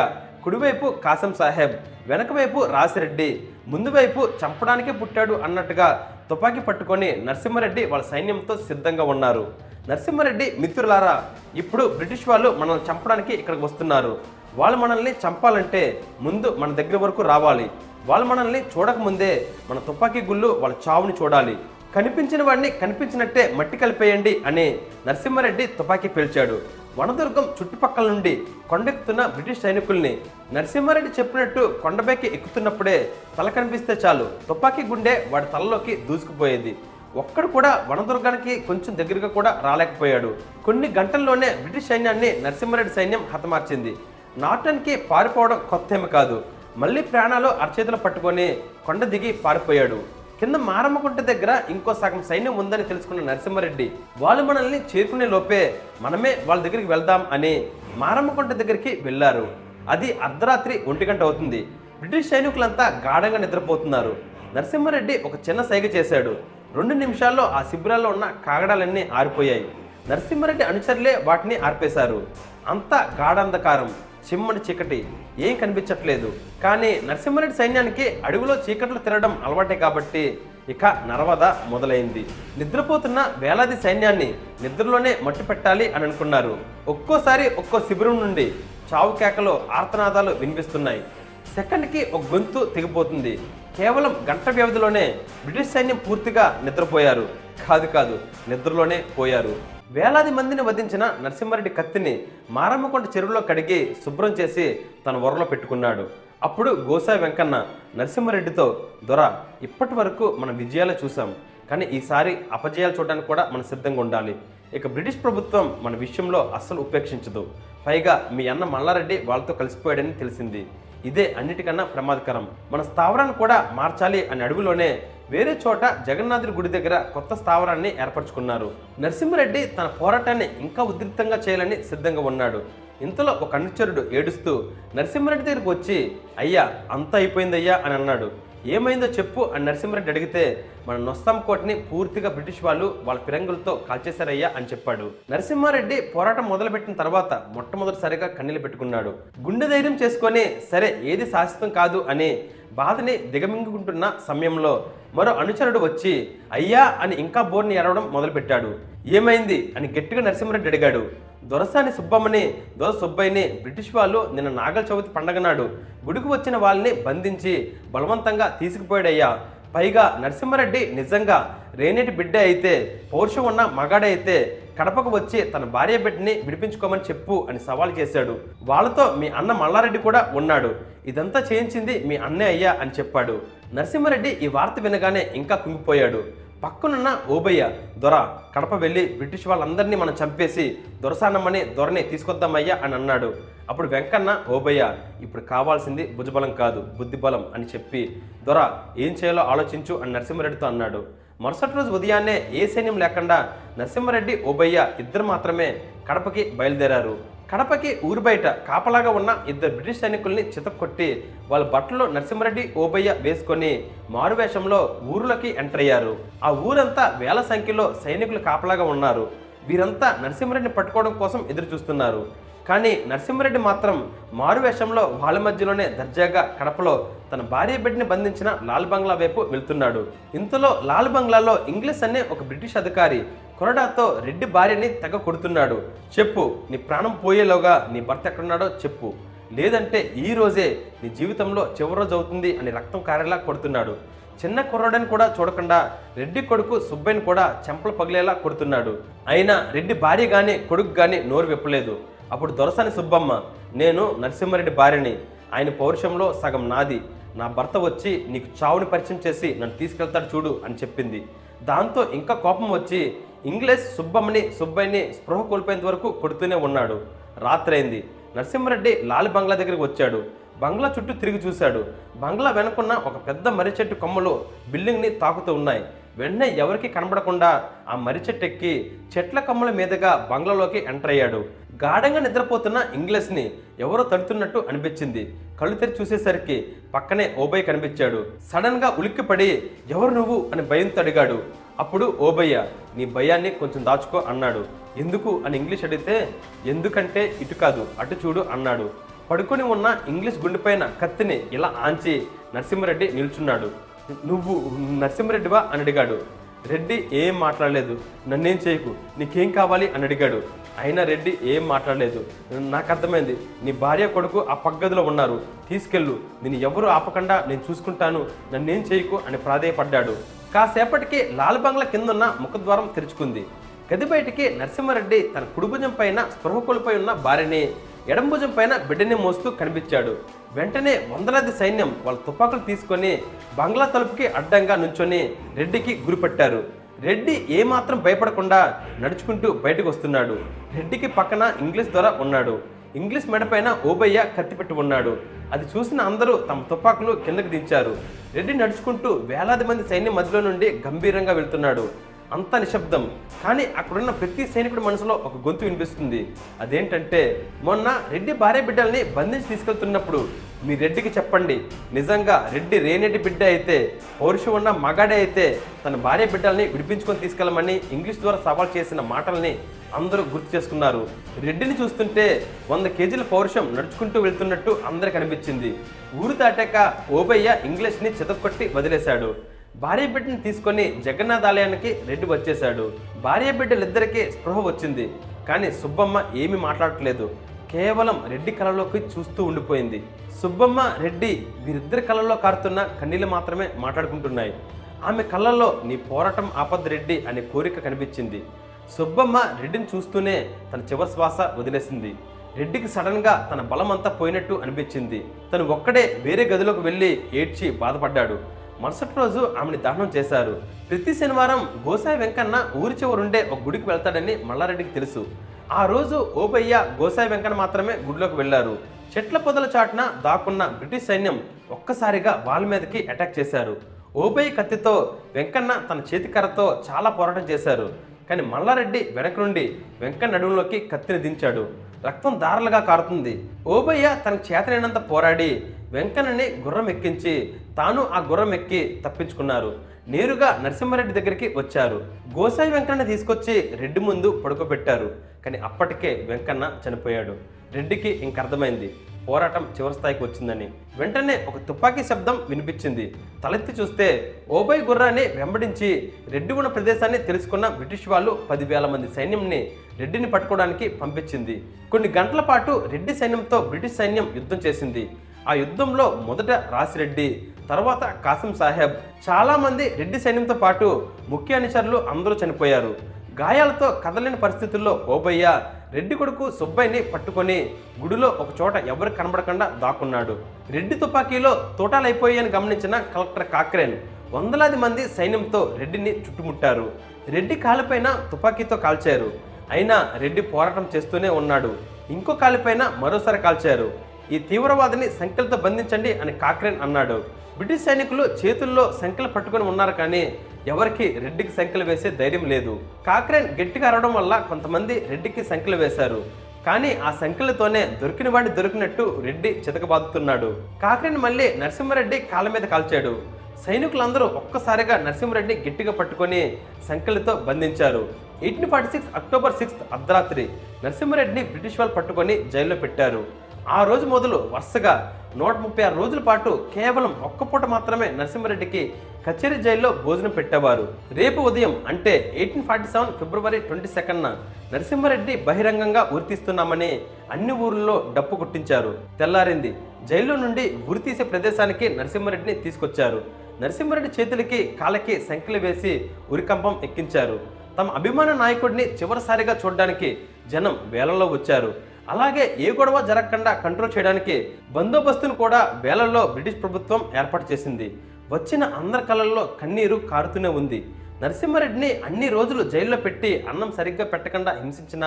కుడివైపు కాసం సాహెబ్ వెనకవైపు రాసిరెడ్డి ముందు వైపు పుట్టాడు అన్నట్టుగా తుపాకీ పట్టుకొని నరసింహారెడ్డి వాళ్ళ సైన్యంతో సిద్ధంగా ఉన్నారు. నరసింహారెడ్డి మిత్రులారా ఇప్పుడు బ్రిటిష్ వాళ్ళు మనల్ని చంపడానికి ఇక్కడికి వస్తున్నారు. వాళ్ళు మనల్ని చంపాలంటే ముందు మన దగ్గర వరకు రావాలి. వాళ్ళు మనల్ని చూడకముందే మన తుపాకీ గుళ్ళు వాళ్ళ చావుని చూడాలి. కనిపించిన వాడిని కనిపించినట్టే మట్టి కలిపేయండి అని నరసింహారెడ్డి తుపాకీ పేల్చాడు. వనదుర్గం చుట్టుపక్కల నుండి కొండెక్కుతున్న బ్రిటిష్ సైనికుల్ని నరసింహారెడ్డి చెప్పినట్టు కొండపైకి ఎక్కుతున్నప్పుడే తల కనిపిస్తే చాలు. తుపాకీ గుండె వాడి తలలోకి దూసుకుపోయేది. ఒక్కడు కూడా వనదుర్గానికి కొంచెం దగ్గరగా కూడా రాలేకపోయాడు. కొన్ని గంటల్లోనే బ్రిటిష్ సైన్యాన్ని నరసింహారెడ్డి సైన్యం హతమార్చింది. నార్టన్కి పారిపోవడం కొత్త ఏమి కాదు. మళ్ళీ ప్రాణాలు అరచేతులు పట్టుకొని కొండ దిగి పారిపోయాడు. కింద మారమ్మకుంట దగ్గర ఇంకో సగం సైన్యం ఉందని తెలుసుకున్న నరసింహారెడ్డి వాళ్ళు మనల్ని చేరుకునే లోపే మనమే వాళ్ళ దగ్గరికి వెళ్దాం అని మారమ్మకుంట దగ్గరికి వెళ్ళారు. అది అర్ధరాత్రి ఒంటి గంట అవుతుంది. బ్రిటిష్ సైనికులంతా గాఢంగా నిద్రపోతున్నారు. నరసింహారెడ్డి ఒక చిన్న సైగ చేశాడు. రెండు నిమిషాల్లో ఆ శిబిరాల్లో ఉన్న కాగడాలన్నీ ఆరిపోయాయి. నరసింహారెడ్డి అనుచరులే వాటిని ఆర్పేశారు. అంతా గాఢంధకారం చిమ్మడి చీకటి ఏం కనిపించట్లేదు. కానీ నరసింహరెడ్డి సైన్యానికి అడవిలో చీకట్లు తిరగడం అలవాటే కాబట్టి ఇక నరవద మొదలైంది. నిద్రపోతున్న వేలాది సైన్యాన్ని నిద్రలోనే మట్టి పెట్టాలి అని అనుకున్నారు. ఒక్కోసారి ఒక్కో శిబిరం నుండి చావు కేకలో ఆర్తనాదాలు వినిపిస్తున్నాయి. సెకండ్కి ఒక గొంతు తెగిపోతుంది. కేవలం గంట వ్యవధిలోనే బ్రిటిష్ సైన్యం పూర్తిగా నిద్రపోయారు. కాదు కాదు నిద్రలోనే పోయారు. వేలాది మందిని వధించిన నరసింహారెడ్డి కత్తిని మారమ్మకొండ చెరువులో కడిగి శుభ్రం చేసి తన వరలో పెట్టుకున్నాడు. అప్పుడు గోసాయి వెంకన్న నరసింహారెడ్డితో దొర ఇప్పటి వరకు మన విజయాలు చూసాం కానీ ఈసారి అపజయాలు చూడడానికి కూడా మనం సిద్ధంగా ఉండాలి. ఇక బ్రిటిష్ ప్రభుత్వం మన విషయంలో అస్సలు ఉపేక్షించదు. పైగా మీ అన్న మల్లారెడ్డి వాళ్ళతో కలిసిపోయాడని తెలిసింది. ఇదే అన్నిటికన్నా ప్రమాదకరం. మన స్థావరాలు కూడా మార్చాలి అని అడవిలోనే వేరే చోట జగన్నాథుడి గుడి దగ్గర కొత్త స్థావరాన్ని ఏర్పరచుకున్నారు. నరసింహారెడ్డి తన పోరాటాన్ని ఇంకా ఉద్రిక్తంగా చేయాలని సిద్ధంగా ఉన్నాడు. ఇంతలో ఒక అనుచరుడు ఏడుస్తూ నరసింహారెడ్డి దగ్గరికి వచ్చి అయ్యా అంతా అయిపోయిందయ్యా అని అన్నాడు. ఏమైందో చెప్పు అని నరసింహరెడ్డి అడిగితే మన నొస్తాం కోటని పూర్తిగా బ్రిటిష్ వాళ్ళు వాళ్ళ ఫిరంగులతో కాల్చేశారయ్యా అని చెప్పాడు. నరసింహారెడ్డి పోరాటం మొదలుపెట్టిన తర్వాత మొట్టమొదటిసారిగా కన్నీళ్ళు పెట్టుకున్నాడు. గుండె ధైర్యం చేసుకొని సరే ఏది శాశ్వతం కాదు అని బాధని దిగమింగుకుంటున్న సమయంలో మరో అనుచరుడు వచ్చి అయ్యా అని ఇంకా బోర్ని ఎరవడం మొదలుపెట్టాడు. ఏమైంది? అని గట్టిగా నరసింహారెడ్డి అడిగాడు. దొరసాని సుబ్బమ్మని దొర సుబ్బయ్యని బ్రిటిష్ వాళ్ళు నిన్న నాగల చవితి పండగ నాడు గుడికి వచ్చిన వాళ్ళని బంధించి బలవంతంగా తీసుకుపోయాడయ్యా. పైగా నరసింహారెడ్డి నిజంగా రేనేటి బిడ్డ అయితే పౌరుషం ఉన్న మగాడైతే అయితే కడపకు వచ్చి తన భార్య బిడ్డని విడిపించుకోమని చెప్పు అని సవాల్ చేశాడు. వాళ్ళతో మీ అన్న మల్లారెడ్డి కూడా ఉన్నాడు. ఇదంతా చేయించింది మీ అన్నే అయ్యా అని చెప్పాడు. నరసింహారెడ్డి ఈ వార్త వినగానే ఇంకా కుంగిపోయాడు. పక్కనున్న ఓబయ్య దొర కడప వెళ్ళి బ్రిటిష్ వాళ్ళందరినీ మనం చంపేసి దొరసానమ్మని దొరని తీసుకొద్దామయ్యా అని అన్నాడు. అప్పుడు వెంకన్న ఓబయ్య ఇప్పుడు కావాల్సింది భుజబలం కాదు బుద్ధిబలం అని చెప్పి దొర ఏం చేయాలో ఆలోచించు అని నరసింహారెడ్డితో అన్నాడు. మరుసటి రోజు ఉదయాన్నే ఏ సైన్యం లేకుండా నరసింహారెడ్డి ఓబయ్య ఇద్దరు మాత్రమే కడపకి బయలుదేరారు. కడపకి ఊరు బయట కాపలాగా ఉన్న ఇద్దరు బ్రిటిష్ సైనికుల్ని చితక్కొట్టి వాళ్ళ బట్టలు నరసింహారెడ్డి ఓబయ్య వేసుకొని మారువేషంలో ఊరులోకి ఎంటర్ అయ్యారు. ఆ ఊరంతా వేల సంఖ్యలో సైనికులు కాపలాగా ఉన్నారు. వీరంతా నరసింహరెడ్డిని పట్టుకోవడం కోసం ఎదురు చూస్తున్నారు. కానీ నరసింహారెడ్డి మాత్రం మారువేషంలో వాళ్ళ మధ్యలోనే దర్జాగా కడపలో తన భార్య బిడ్డని బంధించిన లాల్ బంగ్లా వైపు వెళ్తున్నాడు. ఇంతలో లాల్ బంగ్లాలో ఇంగ్లీష్ అనే ఒక బ్రిటిష్ అధికారి కొరడాతో రెడ్డి భార్యని తెగ కొడుతున్నాడు. చెప్పు నీ ప్రాణం పోయేలోగా నీ భర్త ఎక్కడున్నాడో చెప్పు. లేదంటే ఈ రోజే నీ జీవితంలో చివరి రోజు అవుతుంది అని రక్తం కారేలా కొడుతున్నాడు. చిన్న కుర్రాడని కూడా చూడకుండా రెడ్డి కొడుకు సుబ్బయ్యని కూడా చెంపలు పగిలేలా కొడుతున్నాడు. అయినా రెడ్డి భార్య కానీ కొడుకు కానీ నోరు విప్పలేదు. అప్పుడు దొరసాని సుబ్బమ్మ నేను నరసింహారెడ్డి భార్యని. ఆయన పౌరుషంలో సగం నాది. నా భర్త వచ్చి నీకు చావుని పరిచయం చేసి నన్ను తీసుకెళ్తాడు చూడు అని చెప్పింది. దాంతో ఇంకా కోపం వచ్చి ఇంగ్లీష్ సుబ్బమ్మని సుబ్బయ్యని స్పృహ కోల్పోయేంత వరకు కొడుతూనే ఉన్నాడు. రాత్రైంది. నరసింహారెడ్డి లాలి బంగ్లా దగ్గరికి వచ్చాడు. బంగ్లా చుట్టూ తిరిగి చూశాడు. బంగ్లా వెనుకున్న ఒక పెద్ద మర్రి చెట్టు కొమ్మలు బిల్డింగ్ని తాకుతూ ఉన్నాయి. వెంటనే ఎవరికి కనబడకుండా ఆ మర్రి చెట్టు ఎక్కి చెట్ల కమ్మల మీదుగా బంగ్లాలోకి ఎంటర్ అయ్యాడు. గాఢంగా నిద్రపోతున్న ఇంగ్లీష్ని ఎవరో తడుతున్నట్టు అనిపించింది. కళ్ళు తెరిచి చూసేసరికి పక్కనే ఓబయ్య కనిపించాడు. సడన్గా ఉలిక్కిపడి ఎవరు నువ్వు? అని భయంతో అడిగాడు. అప్పుడు ఓబయ్య నీ భయాన్ని కొంచెం దాచుకో అన్నాడు. ఎందుకు? అని ఇంగ్లీష్ అడిగితే ఎందుకంటే ఇటు కాదు అటు చూడు అన్నాడు. పడుకొని ఉన్న ఇంగ్లీష్ గుండెపైన కత్తిని ఇలా ఆంచి నరసింహరెడ్డి నిల్చున్నాడు. నువ్వు నరసింహరెడ్డివా? అని అడిగాడు. రెడ్డి ఏం మాట్లాడలేదు. నన్నేం చేయకు. నీకేం కావాలి? అని అడిగాడు. అయినా రెడ్డి ఏం మాట్లాడలేదు. నాకు అర్థమైంది. నీ భార్య కొడుకు ఆ పగ్గదిలో ఉన్నారు. తీసుకెళ్ళు. నేను ఎవరు ఆపకుండా నేను చూసుకుంటాను. నన్నేం చేయకు అని ప్రాధేయపడ్డాడు. కాసేపటికి లాల్ బంగ్లా కిందున్న ముఖద్వారం తెరుచుకుంది. గది బయటికి నరసింహారెడ్డి తన కుడిభుజం పైన స్పృహ కోల్పోయి ఉన్న భార్యని ఎడంభుజం పైన బిడ్డని మోస్తూ కనిపించాడు. వెంటనే వందలాది సైన్యం వాళ్ళ తుపాకులు తీసుకొని బంగ్లా తలుపుకి అడ్డంగా నుంచొని రెడ్డికి గురిపెట్టారు. రెడ్డి ఏమాత్రం భయపడకుండా నడుచుకుంటూ బయటకు వస్తున్నాడు రెడ్డికి పక్కన ఇంగ్లీష్ ద్వారా ఉన్నాడు. ఇంగ్లీష్ మెడపైన ఓబయ్య కత్తి పెట్టి ఉన్నాడు. అది చూసిన అందరూ తమ తుపాకులు కిందకు దించారు. రెడ్డి నడుచుకుంటూ వేలాది మంది సైన్యం మధ్యలో నుండి గంభీరంగా వెళ్తున్నాడు. అంత నిశ్శబ్దం. కానీ అక్కడున్న ప్రతి సైనికుడి మనసులో ఒక గొంతు వినిపిస్తుంది. అదేంటంటే మొన్న రెడ్డి భార్య బిడ్డల్ని బంధించి తీసుకెళ్తున్నప్పుడు మీ రెడ్డికి చెప్పండి. నిజంగా రెడ్డి రేనెడ్డి బిడ్డ అయితే పౌరుషం ఉన్న మగాడే అయితే తన భార్య బిడ్డల్ని విడిపించుకొని తీసుకెళ్ళమని ఇంగ్లీష్ ద్వారా సవాల్ చేసిన మాటల్ని అందరూ గుర్తు చేసుకున్నారు. రెడ్డిని చూస్తుంటే వంద కేజీల పౌరుషం నడుచుకుంటూ వెళ్తున్నట్టు అందరికి అనిపించింది ఊరు దాటాక ఓబయ్య ఇంగ్లీష్ని చితక్కొట్టి వదిలేశాడు. భార్య బిడ్డని తీసుకొని జగన్నాథ్ ఆలయానికి రెడ్డి వచ్చేశాడు. భార్య బిడ్డలిద్దరికీ స్పృహ వచ్చింది. కానీ సుబ్బమ్మ ఏమీ మాట్లాడట్లేదు. కేవలం రెడ్డి కళలోకి చూస్తూ ఉండిపోయింది. సుబ్బమ్మ రెడ్డి వీరిద్దరి కళల్లో కారుతున్న కన్నీళ్ళు మాత్రమే మాట్లాడుకుంటున్నాయి. ఆమె కళ్ళల్లో నీ పోరాటం ఆపద్ రెడ్డి అనే కోరిక కనిపించింది. సుబ్బమ్మ రెడ్డిని చూస్తూనే తన చివరి శ్వాస వదిలేసింది. రెడ్డికి సడన్గా తన బలం అంతా పోయినట్టు అనిపించింది. తను ఒక్కడే వేరే గదిలోకి వెళ్ళి ఏడ్చి బాధపడ్డాడు. మరుసటి రోజు ఆమెని దహనం చేశారు. ప్రతి శనివారం గోసాయి వెంకన్న ఊరి చివరుండే ఒక గుడికి వెళ్తాడని మల్లారెడ్డికి తెలుసు. ఆ రోజు ఓబయ్య గోసాయి వెంకన్న మాత్రమే గుడిలోకి వెళ్ళారు చెట్ల పొదల చాటున దాక్కున్న బ్రిటిష్ సైన్యం ఒక్కసారిగా వాళ్ళ మీదకి అటాక్ చేశారు. ఓబయ్య కత్తితో వెంకన్న తన చేతికర్రతో చాలా పోరాటం చేశారు. కానీ మల్లారెడ్డి వెనక నుండి వెంకన్న నడుములోకి కత్తిని దించాడు. రక్తం దారలుగా కారుతుంది. ఓబయ్య తన చేతనైనంత పోరాడి వెంకన్నని గుర్రం ఎక్కించి తాను ఆ గుర్రం ఎక్కి తప్పించుకున్నారు. నేరుగా నరసింహారెడ్డి దగ్గరికి వచ్చారు. గోసాయి వెంకన్న తీసుకొచ్చి రెడ్డి ముందు పడుకోబెట్టారు. కానీ అప్పటికే వెంకన్న చనిపోయాడు. రెడ్డికి ఇంక అర్థమైంది. పోరాటం చివరి స్థాయికి వచ్చిందని. వెంటనే ఒక తుపాకీ శబ్దం వినిపించింది. తలెత్తి చూస్తే ఓబై గుర్రాన్ని వెంబడించి రెడ్డి ఉన్న ప్రదేశాన్ని తెలుసుకున్న బ్రిటిష్ వాళ్ళు పదివేల మంది సైన్యంని రెడ్డిని పట్టుకోవడానికి పంపించింది. కొన్ని గంటల పాటు రెడ్డి సైన్యంతో బ్రిటిష్ సైన్యం యుద్ధం చేసింది. ఆ యుద్ధంలో మొదట రాసిరెడ్డి తర్వాత కాసిం సాహెబ్. చాలామంది రెడ్డి సైన్యంతో పాటు ముఖ్య అనుచరులు అందరూ చనిపోయారు. గాయాలతో కదలేని పరిస్థితుల్లో ఓబయ్య రెడ్డి కొడుకు సుబ్బయ్యని పట్టుకొని గుడిలో ఒక చోట ఎవరు కనబడకుండా దాక్కున్నాడు. రెడ్డి తుపాకీలో తోటాలైపోయాయని గమనించిన కలెక్టర్ కాక్రేన్ వందలాది మంది సైన్యంతో రెడ్డిని చుట్టుముట్టారు. రెడ్డి కాలిపైన తుపాకీతో కాల్చారు. అయినా రెడ్డి పోరాటం చేస్తూనే ఉన్నాడు. ఇంకో కాలిపైన మరోసారి కాల్చారు. ఈ తీవ్రవాదిని సంఖ్యలతో బంధించండి అని కాక్రేన్ అన్నాడు. బ్రిటిష్ సైనికులు చేతుల్లో సంఖ్యలు పట్టుకొని ఉన్నారు కానీ ఎవరికి రెడ్డికి సంఖ్యలు వేసే ధైర్యం లేదు. కాక్రేన్ గట్టిగా అరవడం వల్ల కొంతమంది రెడ్డికి సంఖ్యలు వేశారు. కానీ ఆ సంఖ్యలతోనే దొరికిన వాడిని దొరికినట్టు రెడ్డి చితకబాదుతున్నాడు. కాక్రేన్ మళ్ళీ నరసింహారెడ్డి కాళ్ళ మీద కాల్చాడు. సైనికులందరూ ఒక్కసారిగా నరసింహారెడ్డి గట్టిగా పట్టుకొని సంఖ్యలతో బంధించారు. Eighteen forty six October sixth అర్ధరాత్రి నరసింహారెడ్డిని బ్రిటిష్ వాళ్ళు పట్టుకొని జైల్లో పెట్టారు. ఆ రోజు మొదలు వరుసగా నూట ముప్పై ఆరు రోజుల పాటు కేవలం ఒక్క పూట మాత్రమే నరసింహారెడ్డికి కచేరీ జైల్లో భోజనం పెట్టేవారు. రేపు ఉదయం అంటే eighteen forty seven February twenty సెకండ్న Narasimha Reddy బహిరంగంగా ఉరితీస్తున్నామని అన్ని ఊర్లలో డప్పు కొట్టించారు. తెల్లారింది. జైల్లో నుండి ఉరి తీసే ప్రదేశానికి నరసింహారెడ్డిని తీసుకొచ్చారు. నరసింహారెడ్డి చేతులకి కాళ్ళకి సంఖ్యలు వేసి ఉరికంపం ఎక్కించారు. తమ అభిమాన నాయకుడిని చివరిసారిగా చూడడానికి జనం వేలల్లో వచ్చారు. అలాగే ఏ గొడవ జరగకుండా కంట్రోల్ చేయడానికి బందోబస్తును కూడా వేలల్లో బ్రిటిష్ ప్రభుత్వం ఏర్పాటు చేసింది. వచ్చిన అందరి కళల్లో కన్నీరు కారుతూనే ఉంది. నరసింహారెడ్డిని అన్ని రోజులు జైల్లో పెట్టి అన్నం సరిగ్గా పెట్టకుండా హింసించిన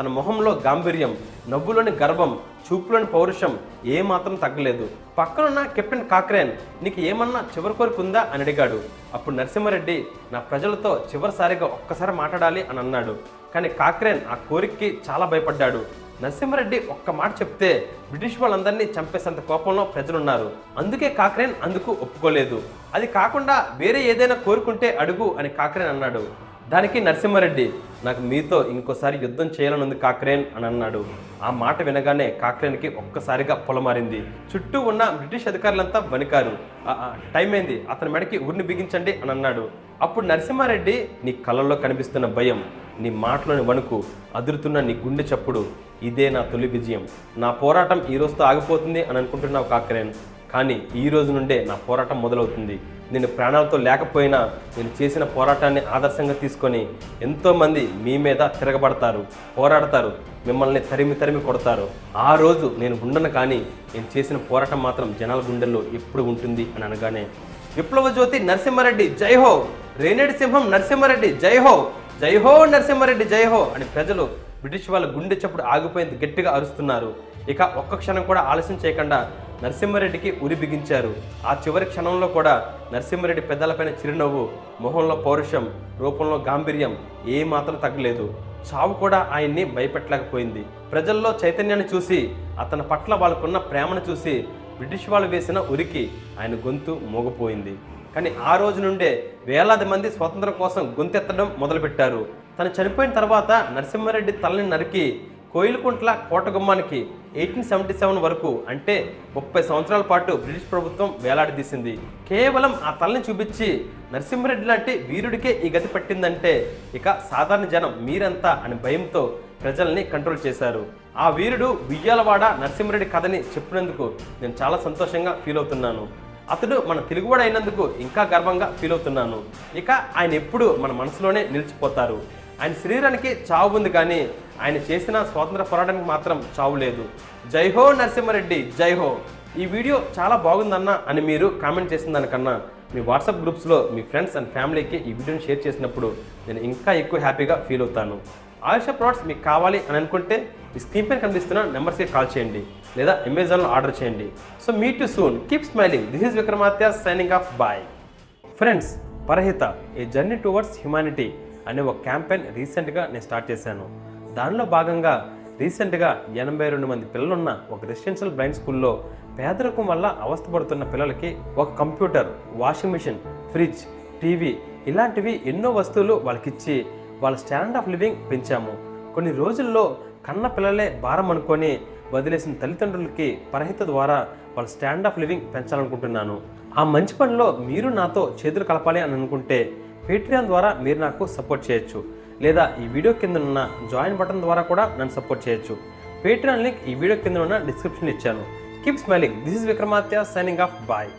తన మొహంలో గాంభీర్యం నవ్వులోని గర్వం చూపులోని పౌరుషం ఏమాత్రం తగ్గలేదు. పక్కనున్న కెప్టెన్ కాక్రేన్ నీకు ఏమన్నా చివరి కోరిక ఉందా అని అడిగాడు. అప్పుడు నరసింహారెడ్డి నా ప్రజలతో చివరిసారిగా ఒక్కసారి మాట్లాడాలి అని అన్నాడు. కానీ కాక్రేన్ ఆ కోరికకి చాలా భయపడ్డాడు. నరసింహారెడ్డి ఒక్క మాట చెప్తే బ్రిటిష్ వాళ్ళందరినీ చంపేసేంత కోపంలో ప్రజలున్నారు. అందుకే కాక్రేన్ అందుకు ఒప్పుకోలేదు. అది కాకుండా వేరే ఏదైనా కోరుకుంటే అడుగు అని కాక్రేన్ అన్నాడు. దానికి నరసింహారెడ్డి నాకు మీతో ఇంకోసారి యుద్ధం చేయాలని ఉంది కాక్రేన్ అని అన్నాడు. ఆ మాట వినగానే కాక్రేన్కి ఒక్కసారిగా పొలమారింది. చుట్టూ ఉన్న బ్రిటిష్ అధికారులంతా వణికారు. టైం అయింది అతని మెడకి ఊరిని బిగించండి అని అన్నాడు. అప్పుడు నరసింహారెడ్డి నీ కళ్ళల్లో కనిపిస్తున్న భయం నీ మాటలోని వణుకు అదురుతున్న నీ గుండె చప్పుడు ఇదే నా తొలి విజయం. నా పోరాటం ఈ రోజుతో ఆగిపోతుంది అని అనుకుంటున్నావు కాక్రేన్. కానీ ఈ రోజు నుండే నా పోరాటం మొదలవుతుంది. నేను ప్రాణాలతో లేకపోయినా నేను చేసిన పోరాటాన్ని ఆదర్శంగా తీసుకొని ఎంతోమంది మీ మీద తిరగబడతారు పోరాడతారు మిమ్మల్ని తరిమి తరిమి కొడతారు. ఆ రోజు నేను ఉండను కానీ నేను చేసిన పోరాటం మాత్రం జనాల గుండెల్లో ఎప్పుడు ఉంటుంది అని అనగానే విప్లవ జ్యోతి నరసింహారెడ్డి జై హో! రేనేడి సింహం నరసింహారెడ్డి జై హో! జై హో నరసింహారెడ్డి జై హో! అని ప్రజలు బ్రిటిష్ వాళ్ళ గుండె చప్పుడు ఆగిపోయింది గట్టిగా అరుస్తున్నారు. ఇక ఒక్క క్షణం కూడా ఆలస్యం చేయకుండా నరసింహారెడ్డికి ఉరి బిగించారు. ఆ చివరి క్షణంలో కూడా నరసింహారెడ్డి పెద్దలపైన చిరునవ్వు మొహంలో పౌరుషం రూపంలో గాంభీర్యం ఏమాత్రం తగ్గలేదు. చావు కూడా ఆయన్ని భయపెట్టలేకపోయింది. ప్రజల్లో చైతన్యాన్ని చూసి అతని పట్ల వాళ్ళకున్న ప్రేమను చూసి బ్రిటిష్ వాళ్ళు వేసిన ఉరికి ఆయన గొంతు మోగపోయింది. కానీ ఆ రోజు నుండే వేలాది మంది స్వాతంత్రం కోసం గొంతెత్తడం మొదలుపెట్టారు. తను చనిపోయిన తర్వాత నరసింహారెడ్డి తలని నరికి కోయిలకుంట్ల కోటగుమ్మానికి ఎయిటీన్ సెవెంటీ సెవెన్ వరకు అంటే ముప్పై సంవత్సరాల పాటు బ్రిటిష్ ప్రభుత్వం వేలాడదీసింది. కేవలం ఆ తలని చూపించి నరసింహారెడ్డి లాంటి వీరుడికే ఈ గతి పట్టిందంటే ఇక సాధారణ జనం మీరంతా అని భయంతో ప్రజల్ని కంట్రోల్ చేశారు. ఆ వీరుడు విజయాలవాడ నరసింహారెడ్డి కథని చెప్పినందుకు నేను చాలా సంతోషంగా ఫీల్ అవుతున్నాను. అతడు మన తెలుగువాడు అయినందుకు ఇంకా గర్వంగా ఫీల్ అవుతున్నాను. ఇక ఆయన ఎప్పుడు మన మనసులోనే నిలిచిపోతారు. ఆయన శరీరానికి చావు ఉంది కానీ ఆయన చేసిన స్వాతంత్ర పోరాటానికి మాత్రం చావు లేదు. జై హో నరసింహారెడ్డి జై హో. ఈ వీడియో చాలా బాగుందన్న అని మీరు కామెంట్ చేసిన దానికన్నా మీ వాట్సాప్ గ్రూప్స్లో మీ ఫ్రెండ్స్ అండ్ ఫ్యామిలీకి ఈ వీడియోని షేర్ చేసినప్పుడు నేను ఇంకా ఎక్కువ హ్యాపీగా ఫీల్ అవుతాను. ఆయుష ప్రోడక్ట్స్ మీకు కావాలి అని అనుకుంటే ఈ స్క్రీన్ పైన కనిపిస్తున్న నెంబర్స్కి కాల్ చేయండి లేదా అమెజాన్లో ఆర్డర్ చేయండి. So me to soon. Keep smiling. This is Vikramaditya signing off. Bye. Friends Parahita a journey towards humanity. అనే ఒక క్యాంపెయిన్ రీసెంట్గా నేను స్టార్ట్ చేశాను. దానిలో భాగంగా రీసెంట్గా ఎనభై రెండు మంది పిల్లలున్న ఒక రెసిడెన్షియల్ బ్లైండ్ స్కూల్లో పేదరికం వల్ల అవస్థపడుతున్న పిల్లలకి ఒక computer washing machine fridge TV ఇలాంటివి ఎన్నో వస్తువులు వాళ్ళకిచ్చి వాళ్ళ స్టాండర్డ్ ఆఫ్ లివింగ్ పెంచాము. కొన్ని రోజుల్లో కన్న పిల్లలే భారం అనుకొని వదిలేసిన తల్లిదండ్రులకి పరహిత ద్వారా వాళ్ళ స్టాండ్ ఆఫ్ లివింగ్ పెంచాలనుకుంటున్నాను. ఆ మంచి పనిలో మీరు నాతో చేతులు కలపాలి అని అనుకుంటే పేట్రియాన్ ద్వారా మీరు నాకు సపోర్ట్ చేయొచ్చు. లేదా ఈ వీడియో కింద ఉన్న జాయిన్ బటన్ ద్వారా కూడా నన్ను సపోర్ట్ చేయొచ్చు. పేట్రియన్ లింక్ ఈ వీడియో కింద ఉన్న డిస్క్రిప్షన్ ఇచ్చాను. Keep smiling this is Vikramaditya signing off bye